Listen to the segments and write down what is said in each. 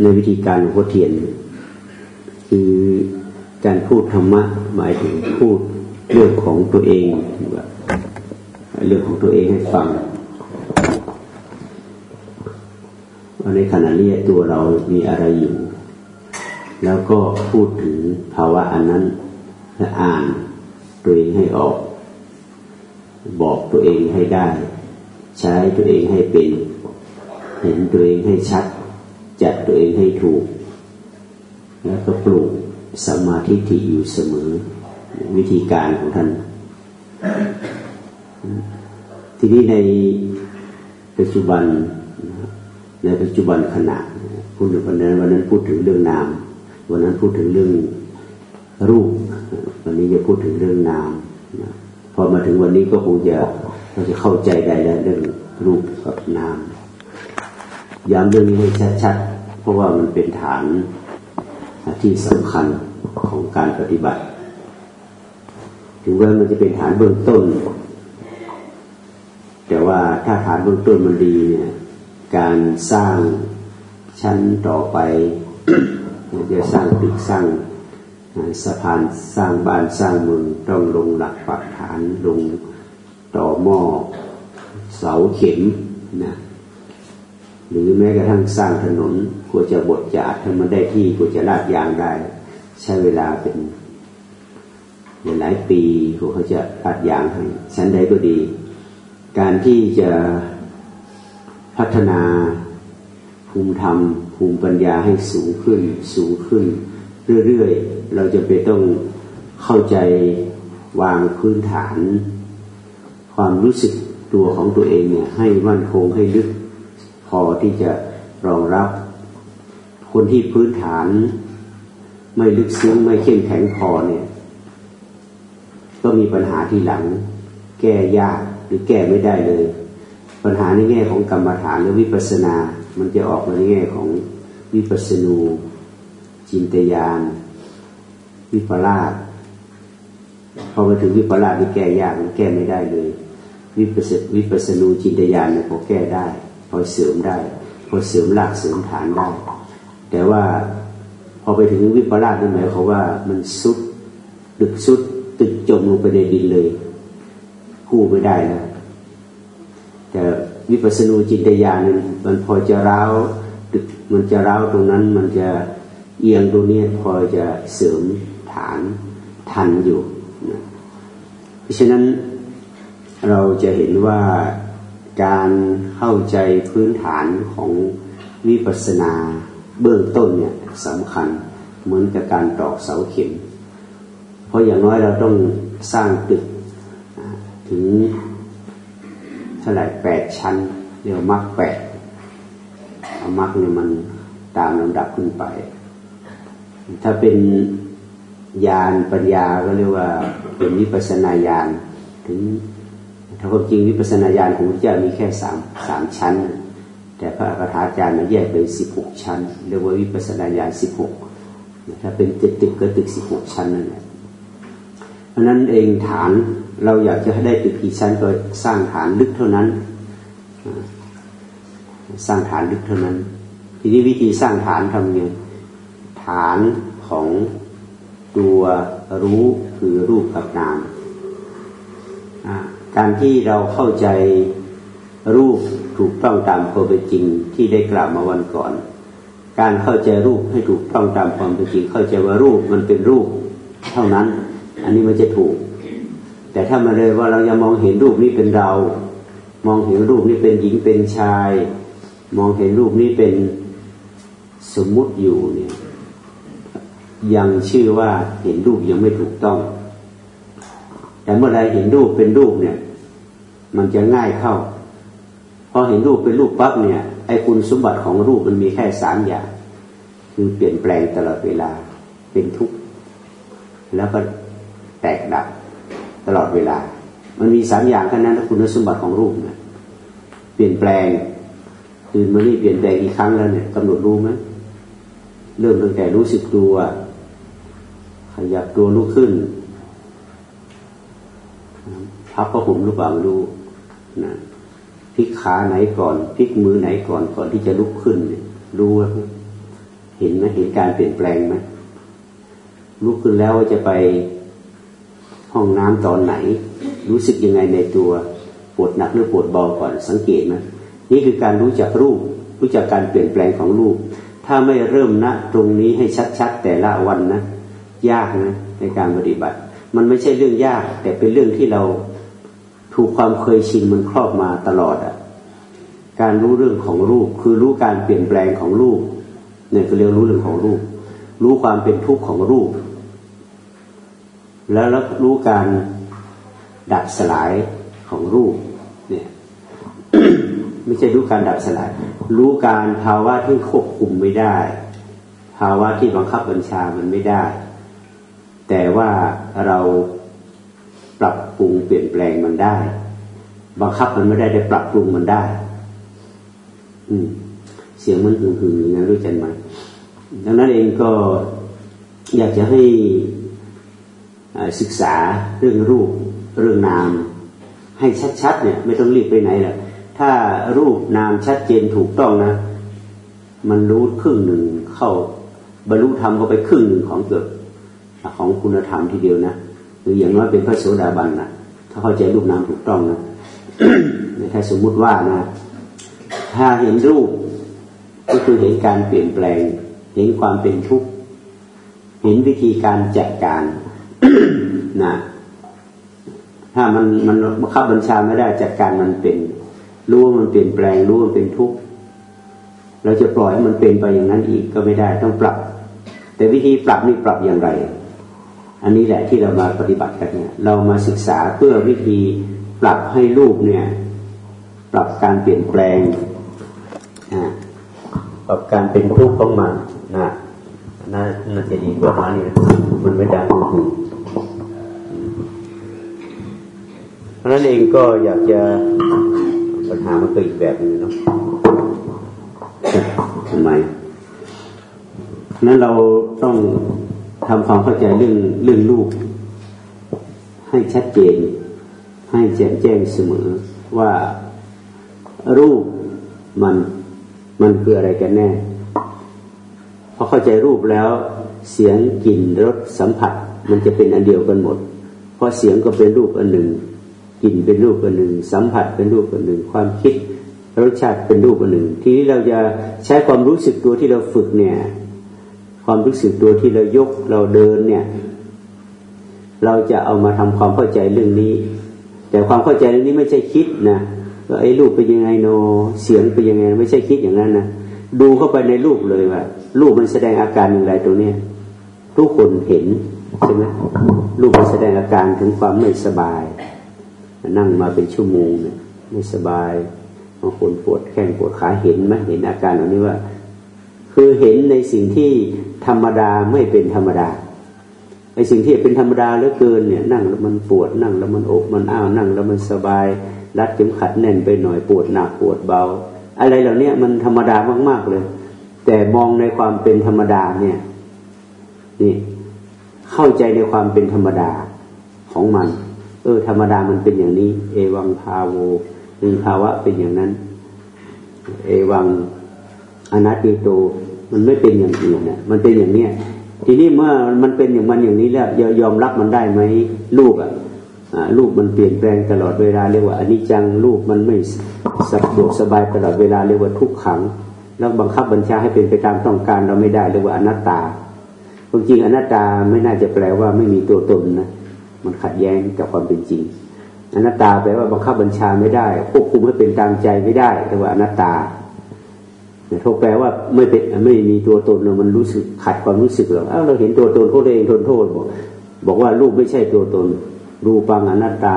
ในวิธีการหลวงพ่อเทียน คือการพูดธรรมะหมายถึงพูดเรื่องของตัวเองเรื่องของตัวเองให้ฟังว่าในขณะนี้ตัวเรามีอะไรอยู่ แล้วก็พูดถึงภาวะอันนั้นและอ่านตัวเองให้ออก บอกตัวเองให้ได้ ใช้ตัวเองให้เป็น เห็นตัวเองให้ชัดจัด ตัวเองให้ถูก แล้วก็ปลูกสมาธิที่อยู่เสมอวิธีการของท่าน ทีนี้ในปัจจุบันในปัจจุบันขณะพูดถึงวันนั้นวันนั้นพูดถึงเรื่องนาม วันนั้นพูดถึงเรื่องรูป วันนี้จะพูดถึงเรื่องนามพอมาถึงวันนี้ก็คงจะเราจะเข้าใจได้แล้วเรื่องรูปกับนามย้ำเรื่องนี้ให้ชัดๆ ราะว่ามันเป็นฐานที่สำคัญของการปฏิบัติ ถึงแม้มันจะเป็นฐานเบื้องต้น แต่ว่าถ้าฐานเบื้องต้นมันดีเนี่ยการสร้างชั้นต่อไปจะสร้างตึกสร้างสะพานสร้างบ้านสร้างเมืองต้องลงหลักปักฐานลงต่อหม้อเสาเข็มนะ หรือแม้กระทั่งสร้างถนนกว่าจะบดจะอัดให้มันได้ที่กว่าจะลาดยางได้ ใช้เวลาเป็นหลายปีกว่าเขาจะลาดยางให้ชั้นใดก็ดี การที่จะพัฒนาภูมิธรรม ภูมิปัญญาให้สูงขึ้น สูงขึ้น เรื่อยๆ เราจะไปต้องเข้าใจวางพื้นฐาน ความรู้สึกตัวของตัวเองเนี่ยให้มั่นคงให้ลึก พอที่จะรองรับ คนที่พื้นฐาน ไม่ลึกซึ้งไม่เข้มแข็งพอเนี่ย ก็มีปัญหาที่หลัง แก้ยากหรือแก้ไม่ได้เลย ปัญหาในแง่ของกรรมฐานหรือวิปัสนา มันจะออกมาในแง่ของวิปัสนูจินตยาน วิปลาสพอมาถึงวิปลาสนี่แก้ยากมันแก้ไม่ได้เลย วิปัสวิปัสนูจินตยานเนี่ยพอแก้ได้ พอเสริมได้พอเสริมรากเสริมฐานได้ แต่ว่าพอไปถึงวิปลาสนั่นหมายความว่ามันสุดดึกสุดตึกจมลงไปในดินเลยกู้ไม่ได้แล้วแต่วิปัสสนูจินตญาณมันพอจะร้าวมันจะร้าวตรงนั้น มันจะเอียงตรงนี้พอจะเสริมฐานทันอยู่นะเพราะฉะนั้นเราจะเห็นว่า การเข้าใจพื้นฐานของวิปัสสนาเบื้องต้นเนี่ยสำคัญเหมือนกับการตอกเสาเข็ม เพราะอย่างน้อยเราต้องสร้างตึกถึงเท่าไหร่แปดชั้น เรียกมักแปดเอามักเนี่ยมันตามลำดับขึ้นไป ถ้าเป็นญาณปัญญาก็เรียกว่าเป็นวิปัสนาญาณถึง ถ้าความจริงวิปัสนาญาณของพระเจ้ามีแค่สามสามชั้น แต่พระคาถาจารย์มันแยกเป็นสิบหกชั้นเรียกว่าวิปัสนาญาณสิบหกถ้าเป็นตึกตึกก็ตึกสิบหกชั้นนั่นแหละเพราะนั้นเองฐานเราอยากจะให้ได้ตึกกี่ชั้นก็สร้างฐานลึกเท่านั้น สร้างฐานลึกเท่านั้น ทีนี้วิธีสร้างฐานทำไงฐานของตัวรู้คือรูปกับนาม การที่เราเข้าใจรูปถูกต้องตามความเป็นจริงที่ได้กล่าวมาวันก่อน การเข้าใจรูปให้ถูกต้องตามความเป็นจริง เข้าใจว่ารูปมันเป็นรูปเท่านั้น อันนี้มันจะถูก แต่ถ้ามาเลยว่าเรายังมองเห็นรูปนี้เป็นเรา มองเห็นรูปนี้เป็นหญิงเป็นชาย มองเห็นรูปนี้เป็นสมมุติอยู่เนี่ยยังชื่อว่าเห็นรูปยังไม่ถูกต้อง แต่เมื่อไรเห็นรูปเป็นรูปเนี่ย มันจะง่ายเข้า พอเห็นรูปเป็นรูปปั๊บเนี่ยไอ้คุณสมบัติของรูปมันมีแค่สามอย่าง คือเปลี่ยนแปลงตลอดเวลาเป็นทุกข์แล้วก็แตกดับตลอดเวลา มันมีสามอย่างแค่นั้นคุณสมบัติของรูปนะเปลี่ยนแปลงตื่นมานี่เปลี่ยนแปลงอีกครั้งแล้วเนี่ยกำหนดรู้ไหมเริ่มตั้งแต่รู้สึกตัวขยับตัวลุกขึ้นพับก็ห่มหรือเปล่ารู้ นะพลิกขาไหนก่อนพลิกมือไหนก่อนก่อนที่จะลุกขึ้นเนี่ยรู้ว่าเห็นไหมเห็นการเปลี่ยนแปลงไหมลุกขึ้นแล้วจะไปห้องน้ำตอนไหน รู้สึกยังไงในตัวปวดหนักหรือปวดเบาก่อนสังเกตไหมนี่คือการรู้จักรูป รู้จักการเปลี่ยนแปลงของรูป ถ้าไม่เริ่มณตรงนี้ให้ชัด ๆ แต่ละวันนะ ยากนะในการปฏิบัติ มันไม่ใช่เรื่องยาก แต่เป็นเรื่องที่เรา ถูกความเคยชินมันครอบมาตลอดอะ่ะ การรู้เรื่องของรูป คือรู้การเปลี่ยนแปลงของรูป เนี่ยคือเรียกรู้เรื่องของรูป รู้ความเป็นทุกข์ของรูป แล้วรู้การดับสลายของรูป เนี่ย ไม่ใช่รู้การดับสลาย รู้การภาวะที่ควบคุมไม่ได้ ภาวะที่บังคับบัญชามันไม่ได้ แต่ว่าเรา ปรับปรุงเปลี่ยนแปลงมันได้ บังคับมันไม่ได้ได้ปรับปรุงมันได้ อืม เสียงมันหึงหึงอย่างนั้นรู้จักไหมดังนั้นเองก็อยากจะให้ศึกษาเรื่องรูปเรื่องนาม ให้ชัดๆเนี่ย ไม่ต้องรีบไปไหนหรอกถ้ารูปนามชัดเจนถูกต้องนะ มันรู้ครึ่งหนึ่งเข้าบรรลุธรรมก็ไปครึ่งหนึ่งของเกิดของคุณธรรมทีเดียวนะ หรืออย่างน้อยเป็นพระโสดาบันนะถ้าเข้าใจรูปนามถูกต้องนะถ้าสมมุติว่านะ ถ้าเห็นรูป ก็คือเห็นการเปลี่ยนแปลง เห็นความเป็นทุกข์เห็นวิธีการจัดการนะถ้ามันมันบังคับบัญชาไม่ได้จัดการมันเป็น รู้ว่ามันเปลี่ยนแปลงรู้ว่ามันเป็นทุกข์เราจะปล่อยให้มันเป็นไปอย่างนั้นอีกก็ไม่ได้ต้องปรับ แต่วิธีปรับนี่ปรับอย่างไร อันนี้แหละที่เรามาปฏิบัติกันเนี่ย เรามาศึกษาเพื่อวิธีปรับให้รูปเนี่ย ปรับการเปลี่ยนแปลงกับการเป็นทุกข์ของมันนะน่าน่าจะดีกว่านี้มันไม่ดังหูเพราะนั้นเองก็อยากจะปัญหามันก็อีกแบบนึงเนาะทำไมนั้นเราต้อง ทำความเข้าใจเรื่องเรื่องลูก ให้ชัดเจน ให้แจ้งแจ้งเสมอว่ารูปมันมันคืออะไรกันแน่พอเข้าใจรูปแล้วเสียงกลิ่นรสสัมผัส มันจะเป็นอันเดียวกันหมด เพราะเสียงก็เป็นรูปอันหนึ่งกลิ่นเป็นรูปอันหนึ่ง สัมผัสเป็นรูปอันหนึ่ง ความคิดรสชาติเป็นรูปอันหนึ่ง ทีนี้เราจะใช้ความรู้สึกตัวที่เราฝึกเนี่ย ความรู้สึกตัวที่เรายกเราเดินเนี่ย เราจะเอามาทำความเข้าใจเรื่องนี้ แต่ความเข้าใจเรื่องนี้ไม่ใช่คิดนะว่าไอ้รูปเป็นยังไงโนเสียงเป็นยังไง ไม่ใช่คิดอย่างนั้นนะดูเข้าไปในรูปเลยว่ารูปมันแสดงอาการอย่างไรตัวเนี้ยทุกคนเห็นใช่ไหมรูปมันแสดงอาการถึงความไม่สบาย นั่งมาเป็นชั่วโมงเนี่ยไม่สบายบางคนปวดแข้งปวดขาเห็นไหมเห็นอาการเหล่านี้ว่า คือเห็นในสิ่งที่ธรรมดาไม่เป็นธรรมดาไอสิ่งที่เป็นธรรมดาเหลือเกินเนี่ยนั่งแล้วมันปวดนั่งแล้วมันอกมันอ้าวนั่งแล้วมันสบาย รัดเข็มขัดแน่นไปหน่อยปวดหนักปวดเบา อะไรเหล่านี้มันธรรมดามาก ๆเลย แต่มองในความเป็นธรรมดาเนี่ยนี่เข้าใจในความเป็นธรรมดาของมัน เออ ธรรมดามันเป็นอย่างนี้ เอวังพาโวมีภาวะเป็นอย่างนั้น เอวังอนัตติโต มันไม่เป็นอย่างอื่นเนี่ยมันเป็นอย่างเนี้ยทีนี้เมื่อมันเป็นอย่างมันอย่างนี้แล้วยอมรับมันได้ไหมลูกอะรูปมันเปลี่ยนแปลงตลอดเวลาเรียกว่าอนิจจังรูปมันไม่สะดวกสบายตลอดเวลาเรียกว่าทุกขัง แล้วบังคับบัญชาให้เป็นไปตามต้องการเราไม่ได้เรียกว่าอนัตตาความจริงอนัตตาไม่น่าจะแปลว่าไม่มีตัวตนนะมันขัดแย้งกับความเป็นจริงอนัตตาแปลว่าบังคับบัญชาไม่ได้ควบคุมให้เป็นตามใจไม่ได้เรียกว่าอนัตตา เนี่ยเขาแปลว่าไม่เป็นไม่มีตัวตนมันรู้สึกขัดความรู้สึกหรอกเราเห็นตัวตนโทษเองทนโทษบอกบอกว่ารูปไม่ใช่ตัวตน รูปังอนัตตา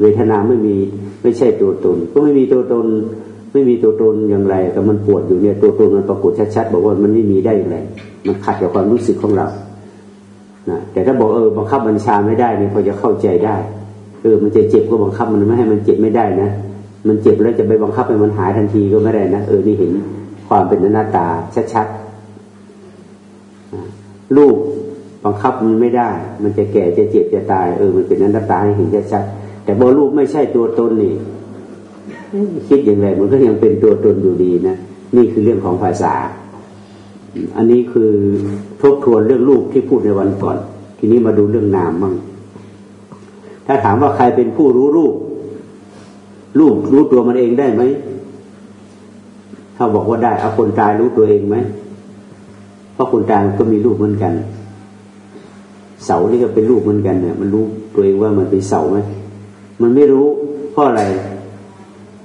เวทนาไม่มีไม่ใช่ตัวตน ก็ไม่มีตัวตน ไม่มีตัวตนอย่างไรแต่มันปวดอยู่เนี่ยตัวตนมันปรากฏชัดๆบอกว่ามันไม่มีได้อย่างไร มันขัดกับความรู้สึกของเรานะแต่ถ้าบอกเออบังคับบัญชาไม่ได้เนี่ยพอจะเข้าใจได้เออมันจะเจ็บก็บังคับมันไม่ให้มันเจ็บไม่ได้นะ มันเจ็บแล้วจะไปบังคับให้มันหายทันทีก็ไม่ได้นะเออนี่เห็น ความเป็นอนัตตาชัดๆลูกบังคับมันไม่ได้ มันจะแก่จะเจ็บจะตายเออมันเป็นนั้นตาให้เห็นชัดๆแต่บอรูปไม่ใช่ตัวตนนี่คิดอย่างไรมันก็ยังเป็นตัวตนอยู่ดีนะนี่คือเรื่องของภาษา อันนี้คือทบทวนเรื่องรูปที่พูดในวันก่อน ทีนี้มาดูเรื่องนามมั่งถ้าถามว่าใครเป็นผู้รู้รูป รูปรู้ตัวมันเองได้ไหม ถ้าบอกว่าได้เอาคนตายรู้ตัวเองไหมเพราะคนตายก็มีรูปเหมือนกัน เสานี่ก็เป็นรูปเหมือนกันเนี่ย มันรู้ตัวเองว่ามันเป็นเสาไหมมันไม่รู้เพราะอะไร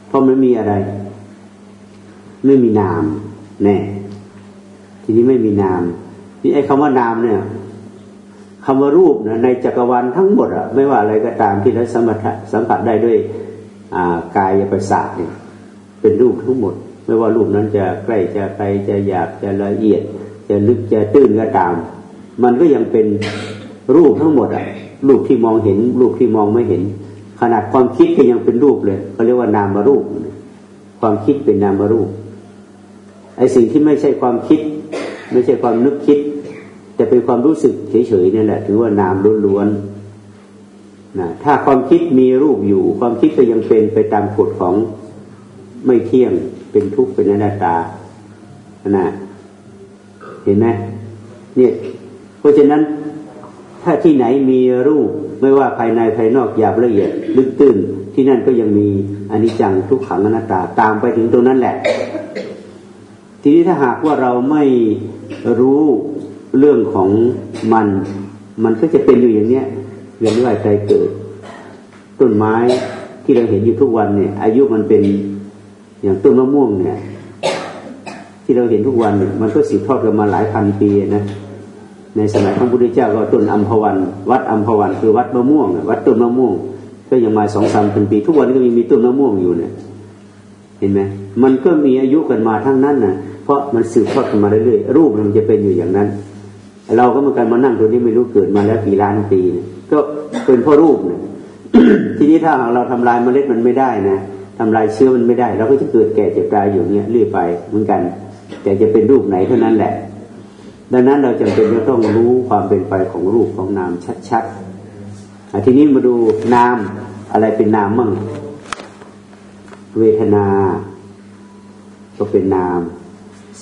เพราะมันมีอะไร ไม่มีนามแน่ทีนี้ไม่มีนาม นี่ไอ้คำว่านามเนี่ยคำว่ารูปนะในจักรวาลทั้งหมดอะไม่ว่าอะไรก็ตามที่เราสัมผัสสัมผัสได้ด้วยกายประสาทเนี่ยเป็นรูปทั้งหมด ไม่ว่ารูปนั้นจะใกล้จะไกลจะหยาบจะละเอียด จะลึกจะตื้นก็ตาม มันก็ยังเป็นรูปทั้งหมดอะรูปที่มองเห็น รูปที่มองไม่เห็น ขนาดความคิดก็ยังเป็นรูปเลยเขาเรียกว่านามารูป ความคิดเป็นนามารูปไอ้สิ่งที่ไม่ใช่ความคิด ไม่ใช่ความนึกคิด แต่เป็นความรู้สึกเฉยๆนี่แหละถือว่านามล้วนๆนะถ้าความคิดมีรูปอยู่ ความคิดก็ยังเป็นไปตามกฎของไม่เที่ยง เป็นทุกข์เป็นอนัตตานะเห็นไหมเนี่ย เพราะฉะนั้นถ้าที่ไหนมีรูปไม่ว่าภายในภายนอกหยาบละเอียดลึกตื้นที่นั่นก็ยังมีอนิจจังทุกขังอนัตตาตามไปถึงตรงนั้นแหละ ทีนี้ถ้าหากว่าเราไม่รู้เรื่องของมัน มันก็จะเป็นอยู่อย่างเนี้ยเวียนว่ายใจเกิด ต้นไม้ที่เราเห็นอยู่ทุกวันเนี่ย อายุมันเป็น อย่างต้นมะม่วงเนี่ย ที่เราเห็นทุกวันมันก็สืบทอดกันมาหลายพันปีนะในสมัยพระพุทธเจ้าก็ต้นอัมพวัน วัดอัมพวันคือวัดมะม่วงวัดต้นมะม่วงก็ยังมาสองสามพันปี ทุกวันก็ยังมีต้นมะม่วงอยู่เนี่ย เห็นไหมมันก็มีอายุกันมาทั้งนั้นนะเพราะมันสืบทอดกันมาเรื่อยๆรูปมันจะเป็นอยู่อย่างนั้น เราก็เหมือนกันมานั่งตัวนี้ไม่รู้เกิดมาแล้วกี่ล้านปี ก็เป็นพ่อรูปเนี่ยทีนี้ถ้าเราทำลายเมล็ดมันไม่ได้นะ ทำลายเชื้อมันไม่ได้ เราก็จะเกิดแก่เจ็บตายอยู่เนี้ยเรื่อยไปเหมือนกัน แต่จะเป็นรูปไหนเท่านั้นแหละ ดังนั้นเราจำเป็นจะต้องรู้ความเป็นไปของรูปของนามชัดๆทีนี้มาดูนามอะไรเป็นนามมั่งเวทนา ก็เป็นนาม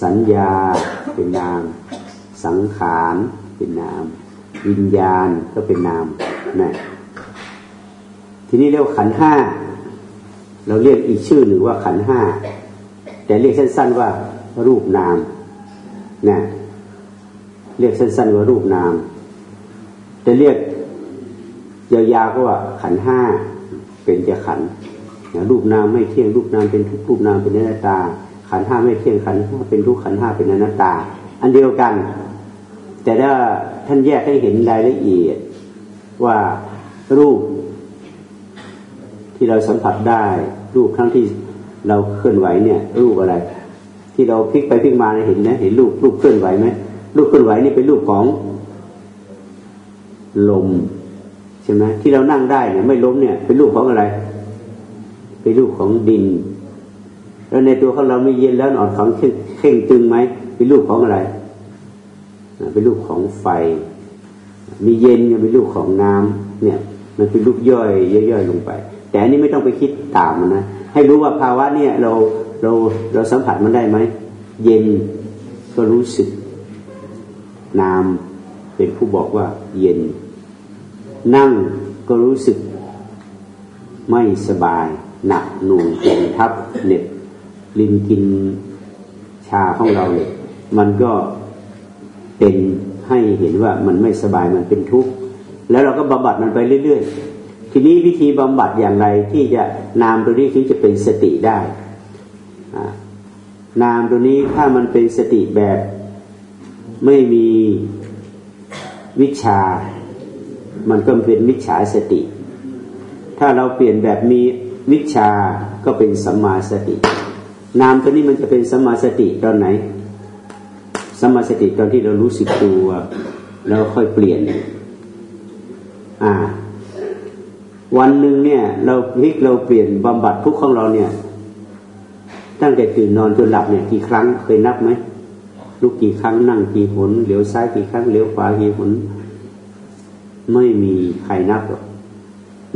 สัญญาเป็นนาม สังขารเป็นนาม วิญญาณก็เป็นนามนะทีนี้เรียกขันห้า เราเรียกอีกชื่อหนึ่งว่าขันห้าแต่เรียกสั้นๆว่ารูปนามนะเรียกสั้นๆว่ารูปนามจะเรียกยาวๆก็ว่าขันห้าเป็นจะขันรูปนามไม่เที่ยงรูปนามเป็นทุกรูปนามเป็นอนัตตา ขันห้าไม่เที่ยงขันห้าเป็นทุกขันห้าเป็นอนัตตา อันเดียวกัน แต่ถ้าท่านแยกให้เห็นรายละเอียดว่ารูป ที่เราสัมผัสได้ รูปครั้งที่เราเคลื่อนไหวเนี่ย รูปอะไร ที่เราพลิกไปพลิกมาเห็นนะเห็นรูปรูปเคลื่อนไหวไหมรูปเคลื่อนไหวนี่เป็นรูปของลมใช่ไหมที่เรานั่งได้เนี่ยไม่ล้มเนี่ย เป็นรูปของอะไร เป็นรูปของดิน แล้วในตัวของเราไม่เย็นแล้วอ่อนของเข่งตึงไหมเป็นรูปของอะไรเป็นรูปของไฟ มีเย็นยังเป็นรูปของน้ำเนี่ย มันเป็นรูปย่อยย่อยๆลงไป แต่อันนี้ไม่ต้องไปคิดตามมันนะให้รู้ว่าภาวะเนี่ยเราเราเราสัมผัสมันได้ไหมเย็นก็รู้สึกน้ำเป็นผู้บอกว่า เย็น นั่งก็รู้สึก ไม่สบาย หนักหน่วงเจ็บทับเหน็บลินกินชาของเราเนี่ยมันก็เป็นให้เห็นว่ามันไม่สบายมันเป็นทุกข์แล้วเราก็บำบัดมันไปเรื่อยๆ ทีนี้วิธีบำบัดอย่างไรที่จะนามตัวนี้ถึงจะเป็นสติได้ นามตัวนี้ถ้ามันเป็นสติแบบไม่มีวิชา มันก็เป็นวิชาสติ ถ้าเราเปลี่ยนแบบมีวิชาก็เป็นสัมมาสติ นามตัวนี้มันจะเป็นสัมมาสติตอนไหนสัมาสติตอนที่เรารู้สึกตัวแล้วค่อยเปลี่ยน อ่า วันหนึ่งเนี่ย เราพลิกเราเปลี่ยนบำบัดทุกของเราเนี่ย ตั้งแต่ตื่นนอนจนหลับเนี่ยกี่ครั้งเคยนับไหมลุกกี่ครั้งนั่งกี่หนเหลียวซ้ายกี่ครั้งเหลียวขวากี่หนไม่มีใครนับหรอก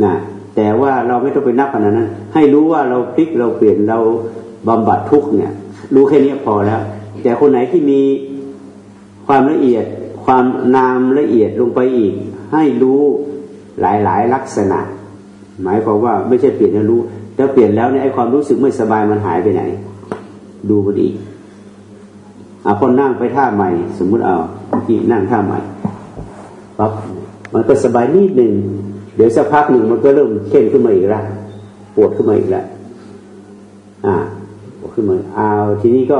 นะแต่ว่าเราไม่ต้องไปนับขนาดนั้น ให้รู้ว่าเราพลิกเราเปลี่ยนเราบำบัดทุกเนี่ย รู้แค่นี้พอแล้ว แต่คนไหนที่มีความละเอียด ความนามละเอียดลงไปอีก ให้รู้หลายๆ ลักษณะ หมายความว่าไม่ใช่เปลี่ยนแล้วรู้แต่เปลี่ยนแล้วเนี่ยไอ้ความรู้สึกไม่สบายมันหายไปไหน ดูมันอีกอะพอนั่งไปท่าใหม่ สมมุติเอาเมื่อกี้นั่งท่าใหม่ปั๊บมันก็สบายนิดหนึ่งเดี๋ยวสักพักหนึ่งมันก็เริ่มเข้มขึ้นมาอีกแล้วปวดขึ้นมาอีกแล้วอ่าปวดขึ้นมาเอาทีนี้ก็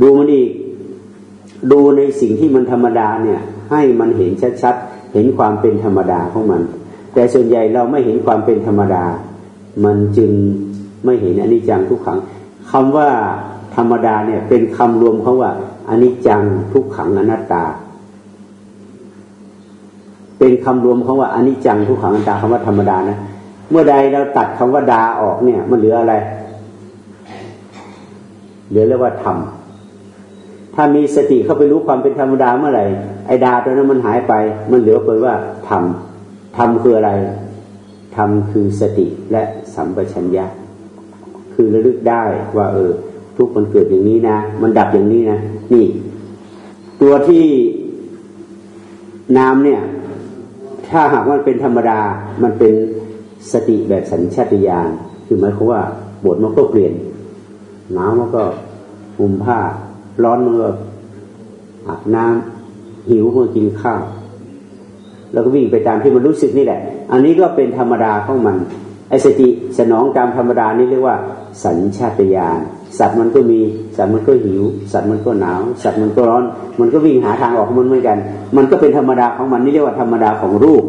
ดูมันอีก ดูในสิ่งที่มันธรรมดาเนี่ย ให้มันเห็นชัดๆเห็นความเป็นธรรมดาของมัน แต่ส่วนใหญ่เราไม่เห็นความเป็นธรรมดา มันจึงไม่เห็นอนิจจังทุกขังคำว่าธรรมดาเนี่ยเป็นคำรวมเขาว่าอนิจจังทุกขังอนัตตา เป็นคำรวมเขาว่าอนิจจังทุกขังอนัตตาคำว่าธรรมดานะเมื่อใดเราตัดคำว่าดาออกเนี่ย มันเหลืออะไรเหลือเรียกว่าธรรมถ้ามีสติเข้าไปรู้ความเป็นธรรมดาเมื่อไหร่ไอ้ดาตัวนั้นมันหายไป มันเหลือเพียงว่าธรรม ธรรมคืออะไรธรรมคือสติและสัมปชัญญะ คือระลึกได้ว่า เออ ทุกมันเกิดอย่างนี้นะ มันดับอย่างนี้นะนี่ ตัวที่นามเนี่ย ถ้าหากมันเป็นธรรมดา มันเป็นสติแบบสัญชาตญาณคือหมายความว่าบทมันก็เปลี่ยนหนาวมันก็อุ่มผ้า ร้อนมันก็อาบน้ำหิวมันกินข้าว แล้วก็วิ่งไปตามที่มันรู้สึกนี่แหละ อันนี้ก็เป็นธรรมดาของมันไอสติสนองตามธรรมดานี่เรียกว่า สัญชาตญาณสัตว์มันก็มีสัตว์มันก็หิว สัตว์มันก็หนาว สัตว์มันก็ร้อน มันก็วิ่งหาทางออกของมันเหมือนกัน มันก็เป็นธรรมดาของมันนี่เรียกว่าธรรมดาของรูป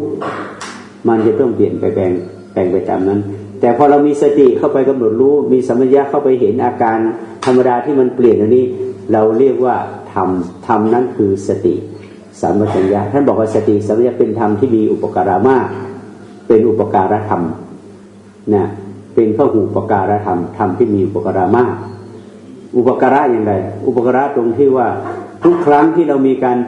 มันจะต้องเปลี่ยนไปแปลงแปลงไปตามนั้น แต่พอเรามีสติเข้าไปกำหนดรู้ มีสัมผัสเข้าไปเห็นอาการธรรมดาที่มันเปลี่ยนอันนี้ เราเรียกว่าธรรมธรรมนั้นคือสติ สัมปชัญญะท่านบอกว่าสติสัมปชัญญะเป็นธรรมที่มีอุปการะมาก เป็นอุปการะธรรมนะเป็นข้อหูอุปการะธรรมธรรมที่มีอุปการะมาก อุปการะอย่างไร อุปการะตรงที่ว่าทุกครั้งที่เรามีการ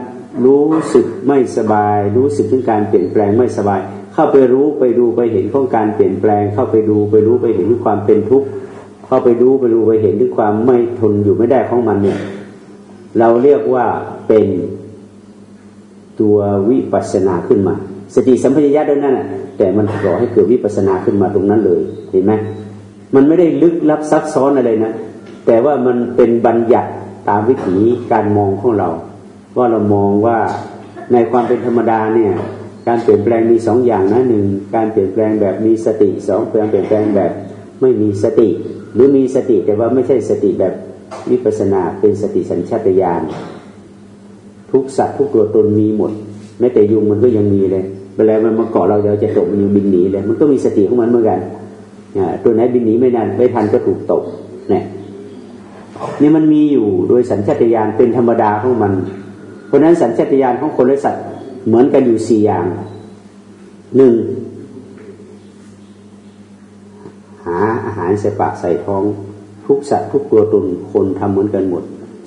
รู้สึกไม่สบาย รู้สึกถึงการเปลี่ยนแปลงไม่สบาย เข้าไปรู้ไปดูไปเห็นของการเปลี่ยนแปลง เข้าไปดูไปรู้ไปเห็นความเป็นทุกข์เข้าไปดูไปดูไปเห็นด้วยความไม่ทนอยู่ไม่ได้ของมันเนี่ยเราเรียกว่าเป็น ตัววิปัสนาขึ้นมา สติสัมปชัญญะด้วยนั่นแหละแต่มันก่อให้เกิดวิปัสนาขึ้นมาตรงนั้นเลยเห็นไหมมันไม่ได้ลึกลับซับซ้อนอะไรนะ แต่ว่ามันเป็นบัญญัติตามวิถีการมองของเรา ว่าเรามองว่าในความเป็นธรรมดาเนี่ยการเปลี่ยนแปลงมีสองอย่างนะหนึ่งการเปลี่ยนแปลงแบบมีสติสองเปลี่ยนแปลงแบบไม่มีสติ หรือมีสติแต่ว่าไม่ใช่สติแบบวิปัสนาเป็นสติสัญชาตญาณ ทุกสัตว์ทุกตัวตนมีหมดแม้แต่ยุงมันก็ยังมีเลยเวลามันมาเกาะเราเดี๋ยวจะตกมันยังบินหนีเลยมันก็มีสติของมันเหมือนกันตัวไหนบินหนีไม่นานไม่ทันก็ถูกตกเนี่ยนี่มันมีอยู่โดยสัญชาตญาณเป็นธรรมดาของมัน เพราะนั้นสัญชาตญาณของคนและสัตว์เหมือนกันอยู่สี่อย่างหนึ่งหาอาหารใส่ปากใส่ท้อง ทุกสัตว์ทุกตัวตนคนทำเหมือนกันหมด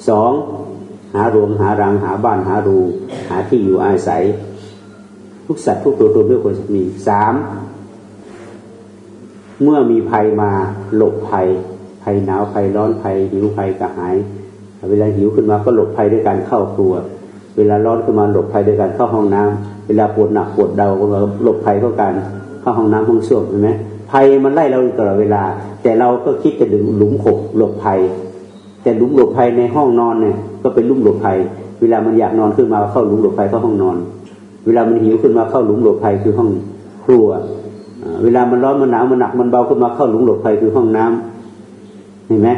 สอง หารวงหารังหาบ้านหารู หาที่อยู่อาศัย ทุกสัตว์ทุกตัวตนด้วยคนมีสามเมื่อมีภัยมาหลบภัย ภัยหนาวภัยร้อนภัยหิวภัยกระหาย เวลาหิวขึ้นมาก็หลบภัยด้วยการเข้าครัว เวลาร้อนขึ้นมาหลบภัยด้วยการเข้าห้องน้ำเวลาปวดหนักปวดเดาก็หลบภัยเข้าการเข้าห้องน้ำห้องส้วมใช่ไหมภัยมันไล่เราตลอดเวลา แต่เราก็คิดจะดึงหลุมขบหลบภัย แต่หลุมหลบภัยในห้องนอนเนี่ย ก็เป็นลุมหลบภัย เวลามันอยากนอนขึ้นมาเข้าหลุมหลบภัยเข้าห้องนอน เวลามันหิวขึ้นมาเข้าหลุมหลบภัยคือห้องครัว เวลามันร้อนมันหนาวมันหนักมันเบาขึ้นมาเข้าหลุมหลบภัยคือห้องน้ำเห็นไหม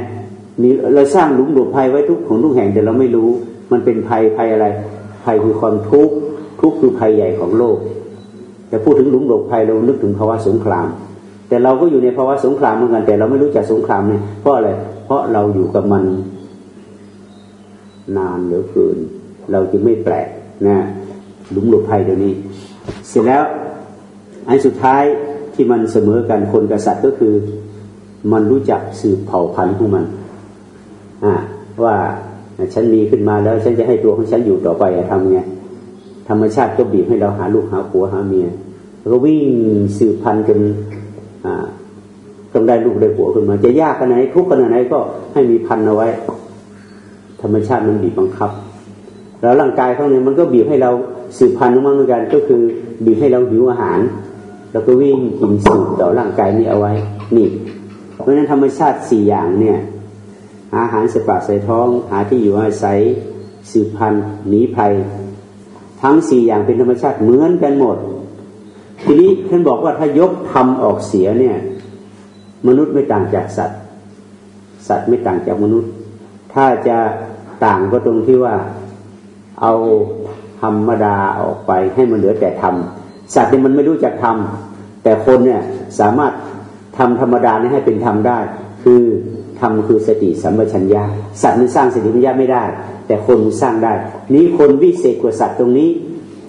มีเราสร้างหลุมหลบภัยไว้ทุกของทุกแห่งแต่เราไม่รู้ มันเป็นภัยภัยอะไร ภัยคือความทุกข์ทุกข์คือภัยใหญ่ของโลกแต่พูดถึงหลุมหลบภัยเรานึกถึงภาวะสงคราม แต่เราก็อยู่ในภาวะสงครามเหมือนกันแต่เราไม่รู้จักสงครามเนี่ยเพราะอะไรเพราะเราอยู่กับมัน นานเหลือเกิน เราจึงไม่แปลกนะหลุมหลบภัยเดี๋ยวนี้ เสร็จแล้วอันสุดท้ายที่มันเสมอกันคนกษัตริย์ก็คือ มันรู้จักสืบเผ่าพันธุ์ของมันอ่าว่าฉันมีขึ้นมาแล้วฉันจะให้ตัวของฉันอยู่ต่อไปทำไงธรรมชาติก็บีบให้เราหาลูกหาผัวหาเมียก็วิ่งสืบพันธุ์จนต้องได้ลูกได้ผัวขึ้นมา จะยากขนาดไหนทุกขนาดไหนก็ให้มีพันเอาไว้ ธรรมชาติมันบีบบังคับ แล้วร่างกายเขาเนี่ยมันก็บีบให้เราสืบพันธุ์มาเหมือนกันก็คือบีบให้เราหิวอาหาร แล้วก็วิ่งกินสูบต่อร่างกายนี้เอาไว้ นี่ เพราะฉะนั้นธรรมชาติสี่อย่างเนี่ย อาหารสปากใส่ท้อง หาที่อยู่อาศัยสืบพันธุ์หนีภัย ทั้งสี่อย่างเป็นธรรมชาติเหมือนกันหมด ทีนี้ท่านบอกว่าถ้ายกทำออกเสียเนี่ย มนุษย์ไม่ต่างจากสัตว์ สัตว์ไม่ต่างจากมนุษย์ ถ้าจะ ต่างก็ตรงที่ว่าเอาธรรมดาออกไปให้มันเหลือแต่ธรรมสัตว์เนี่ยมันไม่รู้จักธรรมแต่คนเนี่ยสามารถทำธรรมดานี้ให้เป็นธรรมได้ คือธรรมคือสติสัมปชัญญะสัตว์มันสร้างสติปัญญาไม่ได้ แต่คนสร้างได้ นี้คนวิเศษกว่าสัตว์ตรงนี้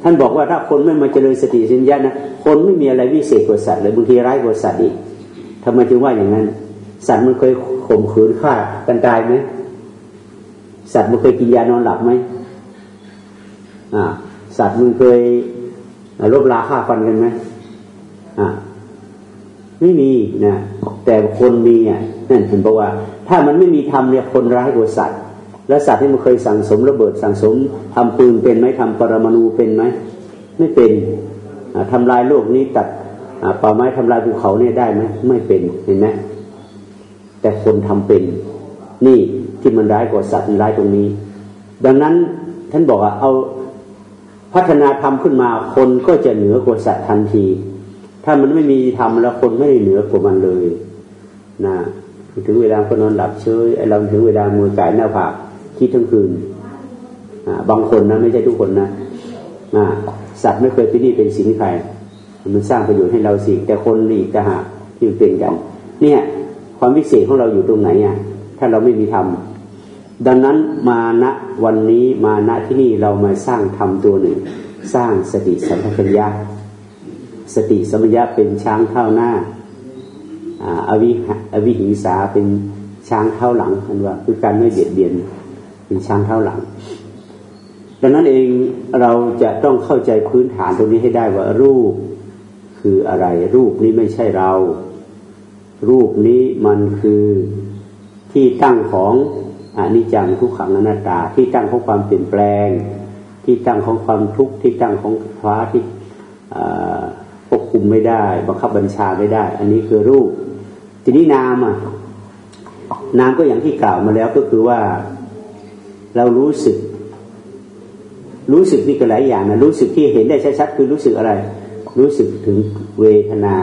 ท่านบอกว่าถ้าคนไม่มาเจริญสติสัมปชัญญะนะคนไม่มีอะไรวิเศษกว่าสัตว์เลยบางทีร้ายกว่าสัตว์อีกทำไมจึงว่าอย่างนั้น สัตว์มันเคยข่มขืนฆ่ากันตายไหม สัตว์มันเคยกินยานอนหลับไหมสัตว์มึงเคยลบลาฆ่าฟันกันไหมไม่มีนะแต่คนมีอะนั่นเห็นบอกว่า ถ้ามันไม่มีธรรมเนี่ยคนร้ายกว่าสัตว์ แล้วสัตว์ที่มันเคยสั่งสมระเบิดสั่งสมทำปืนเป็นไหมทำปรมาณูเป็นไหมไม่เป็นทำลายโลกนี้ตัดป่าไม้ทำลายภูเขาเนี่ยได้ไหมไม่เป็นเห็นไหมแต่คนทำเป็น นี่ที่มันร้ายกว่าสัตว์มันร้ายตรงนี้ ดังนั้นท่านบอกว่าเอาพัฒนาธรรมขึ้นมาคนก็จะเหนือกว่าสัตว์ทันที ถ้ามันไม่มีธรรมแล้วคนไม่ได้เหนือกว่ามันเลยนะถึงเวลาก็นอนหลับเฉยไอเราถึงเวลามือไก่หน้าผากคิดทั้งคืนบางคนนะไม่ใช่ทุกคนนะสัตว์ไม่เคยเป็นนี่เป็นสินใครมันสร้างประโยชน์ให้เราสิแต่คนอีกจะหาที่เป็นกันเนี่ย ความวิเศษของเราอยู่ตรงไหนอะ ถ้าเราไม่มีธรรมดังนั้นมาณวันนี้มาณที่นี่เรามาสร้างธรรมตัวหนึ่ง สร้างสติสัมปชัญญะสติสัมปชัญญะเป็นช้างเท้าหน้าอวิอวิหิงสาเป็นช้างเท้าหลังคันว่าคือการไม่เบียดเบียนเป็นช้างเท้าหลัง ดังนั้นเองเราจะต้องเข้าใจพื้นฐานตรงนี้ให้ได้ว่ารูปคืออะไร รูปนี้ไม่ใช่เรา รูปนี้มันคือ ที่ตั้งของอนิจจังทุกขังอนัตตา ที่ตั้งของความเปลี่ยนแปลง ที่ตั้งของความทุกข์ที่ตั้งของฟ้าที่ควบคุมไม่ได้ บังคับบัญชาไม่ได้ อันนี้คือรูป ทีนี้นามอะนามก็อย่างที่กล่าวมาแล้วก็คือว่าเรารู้สึก รู้สึกนี่ก็หลายอย่างนะรู้สึกที่เห็นได้ชัดๆคือรู้สึกอะไร รู้สึกถึงเวทนา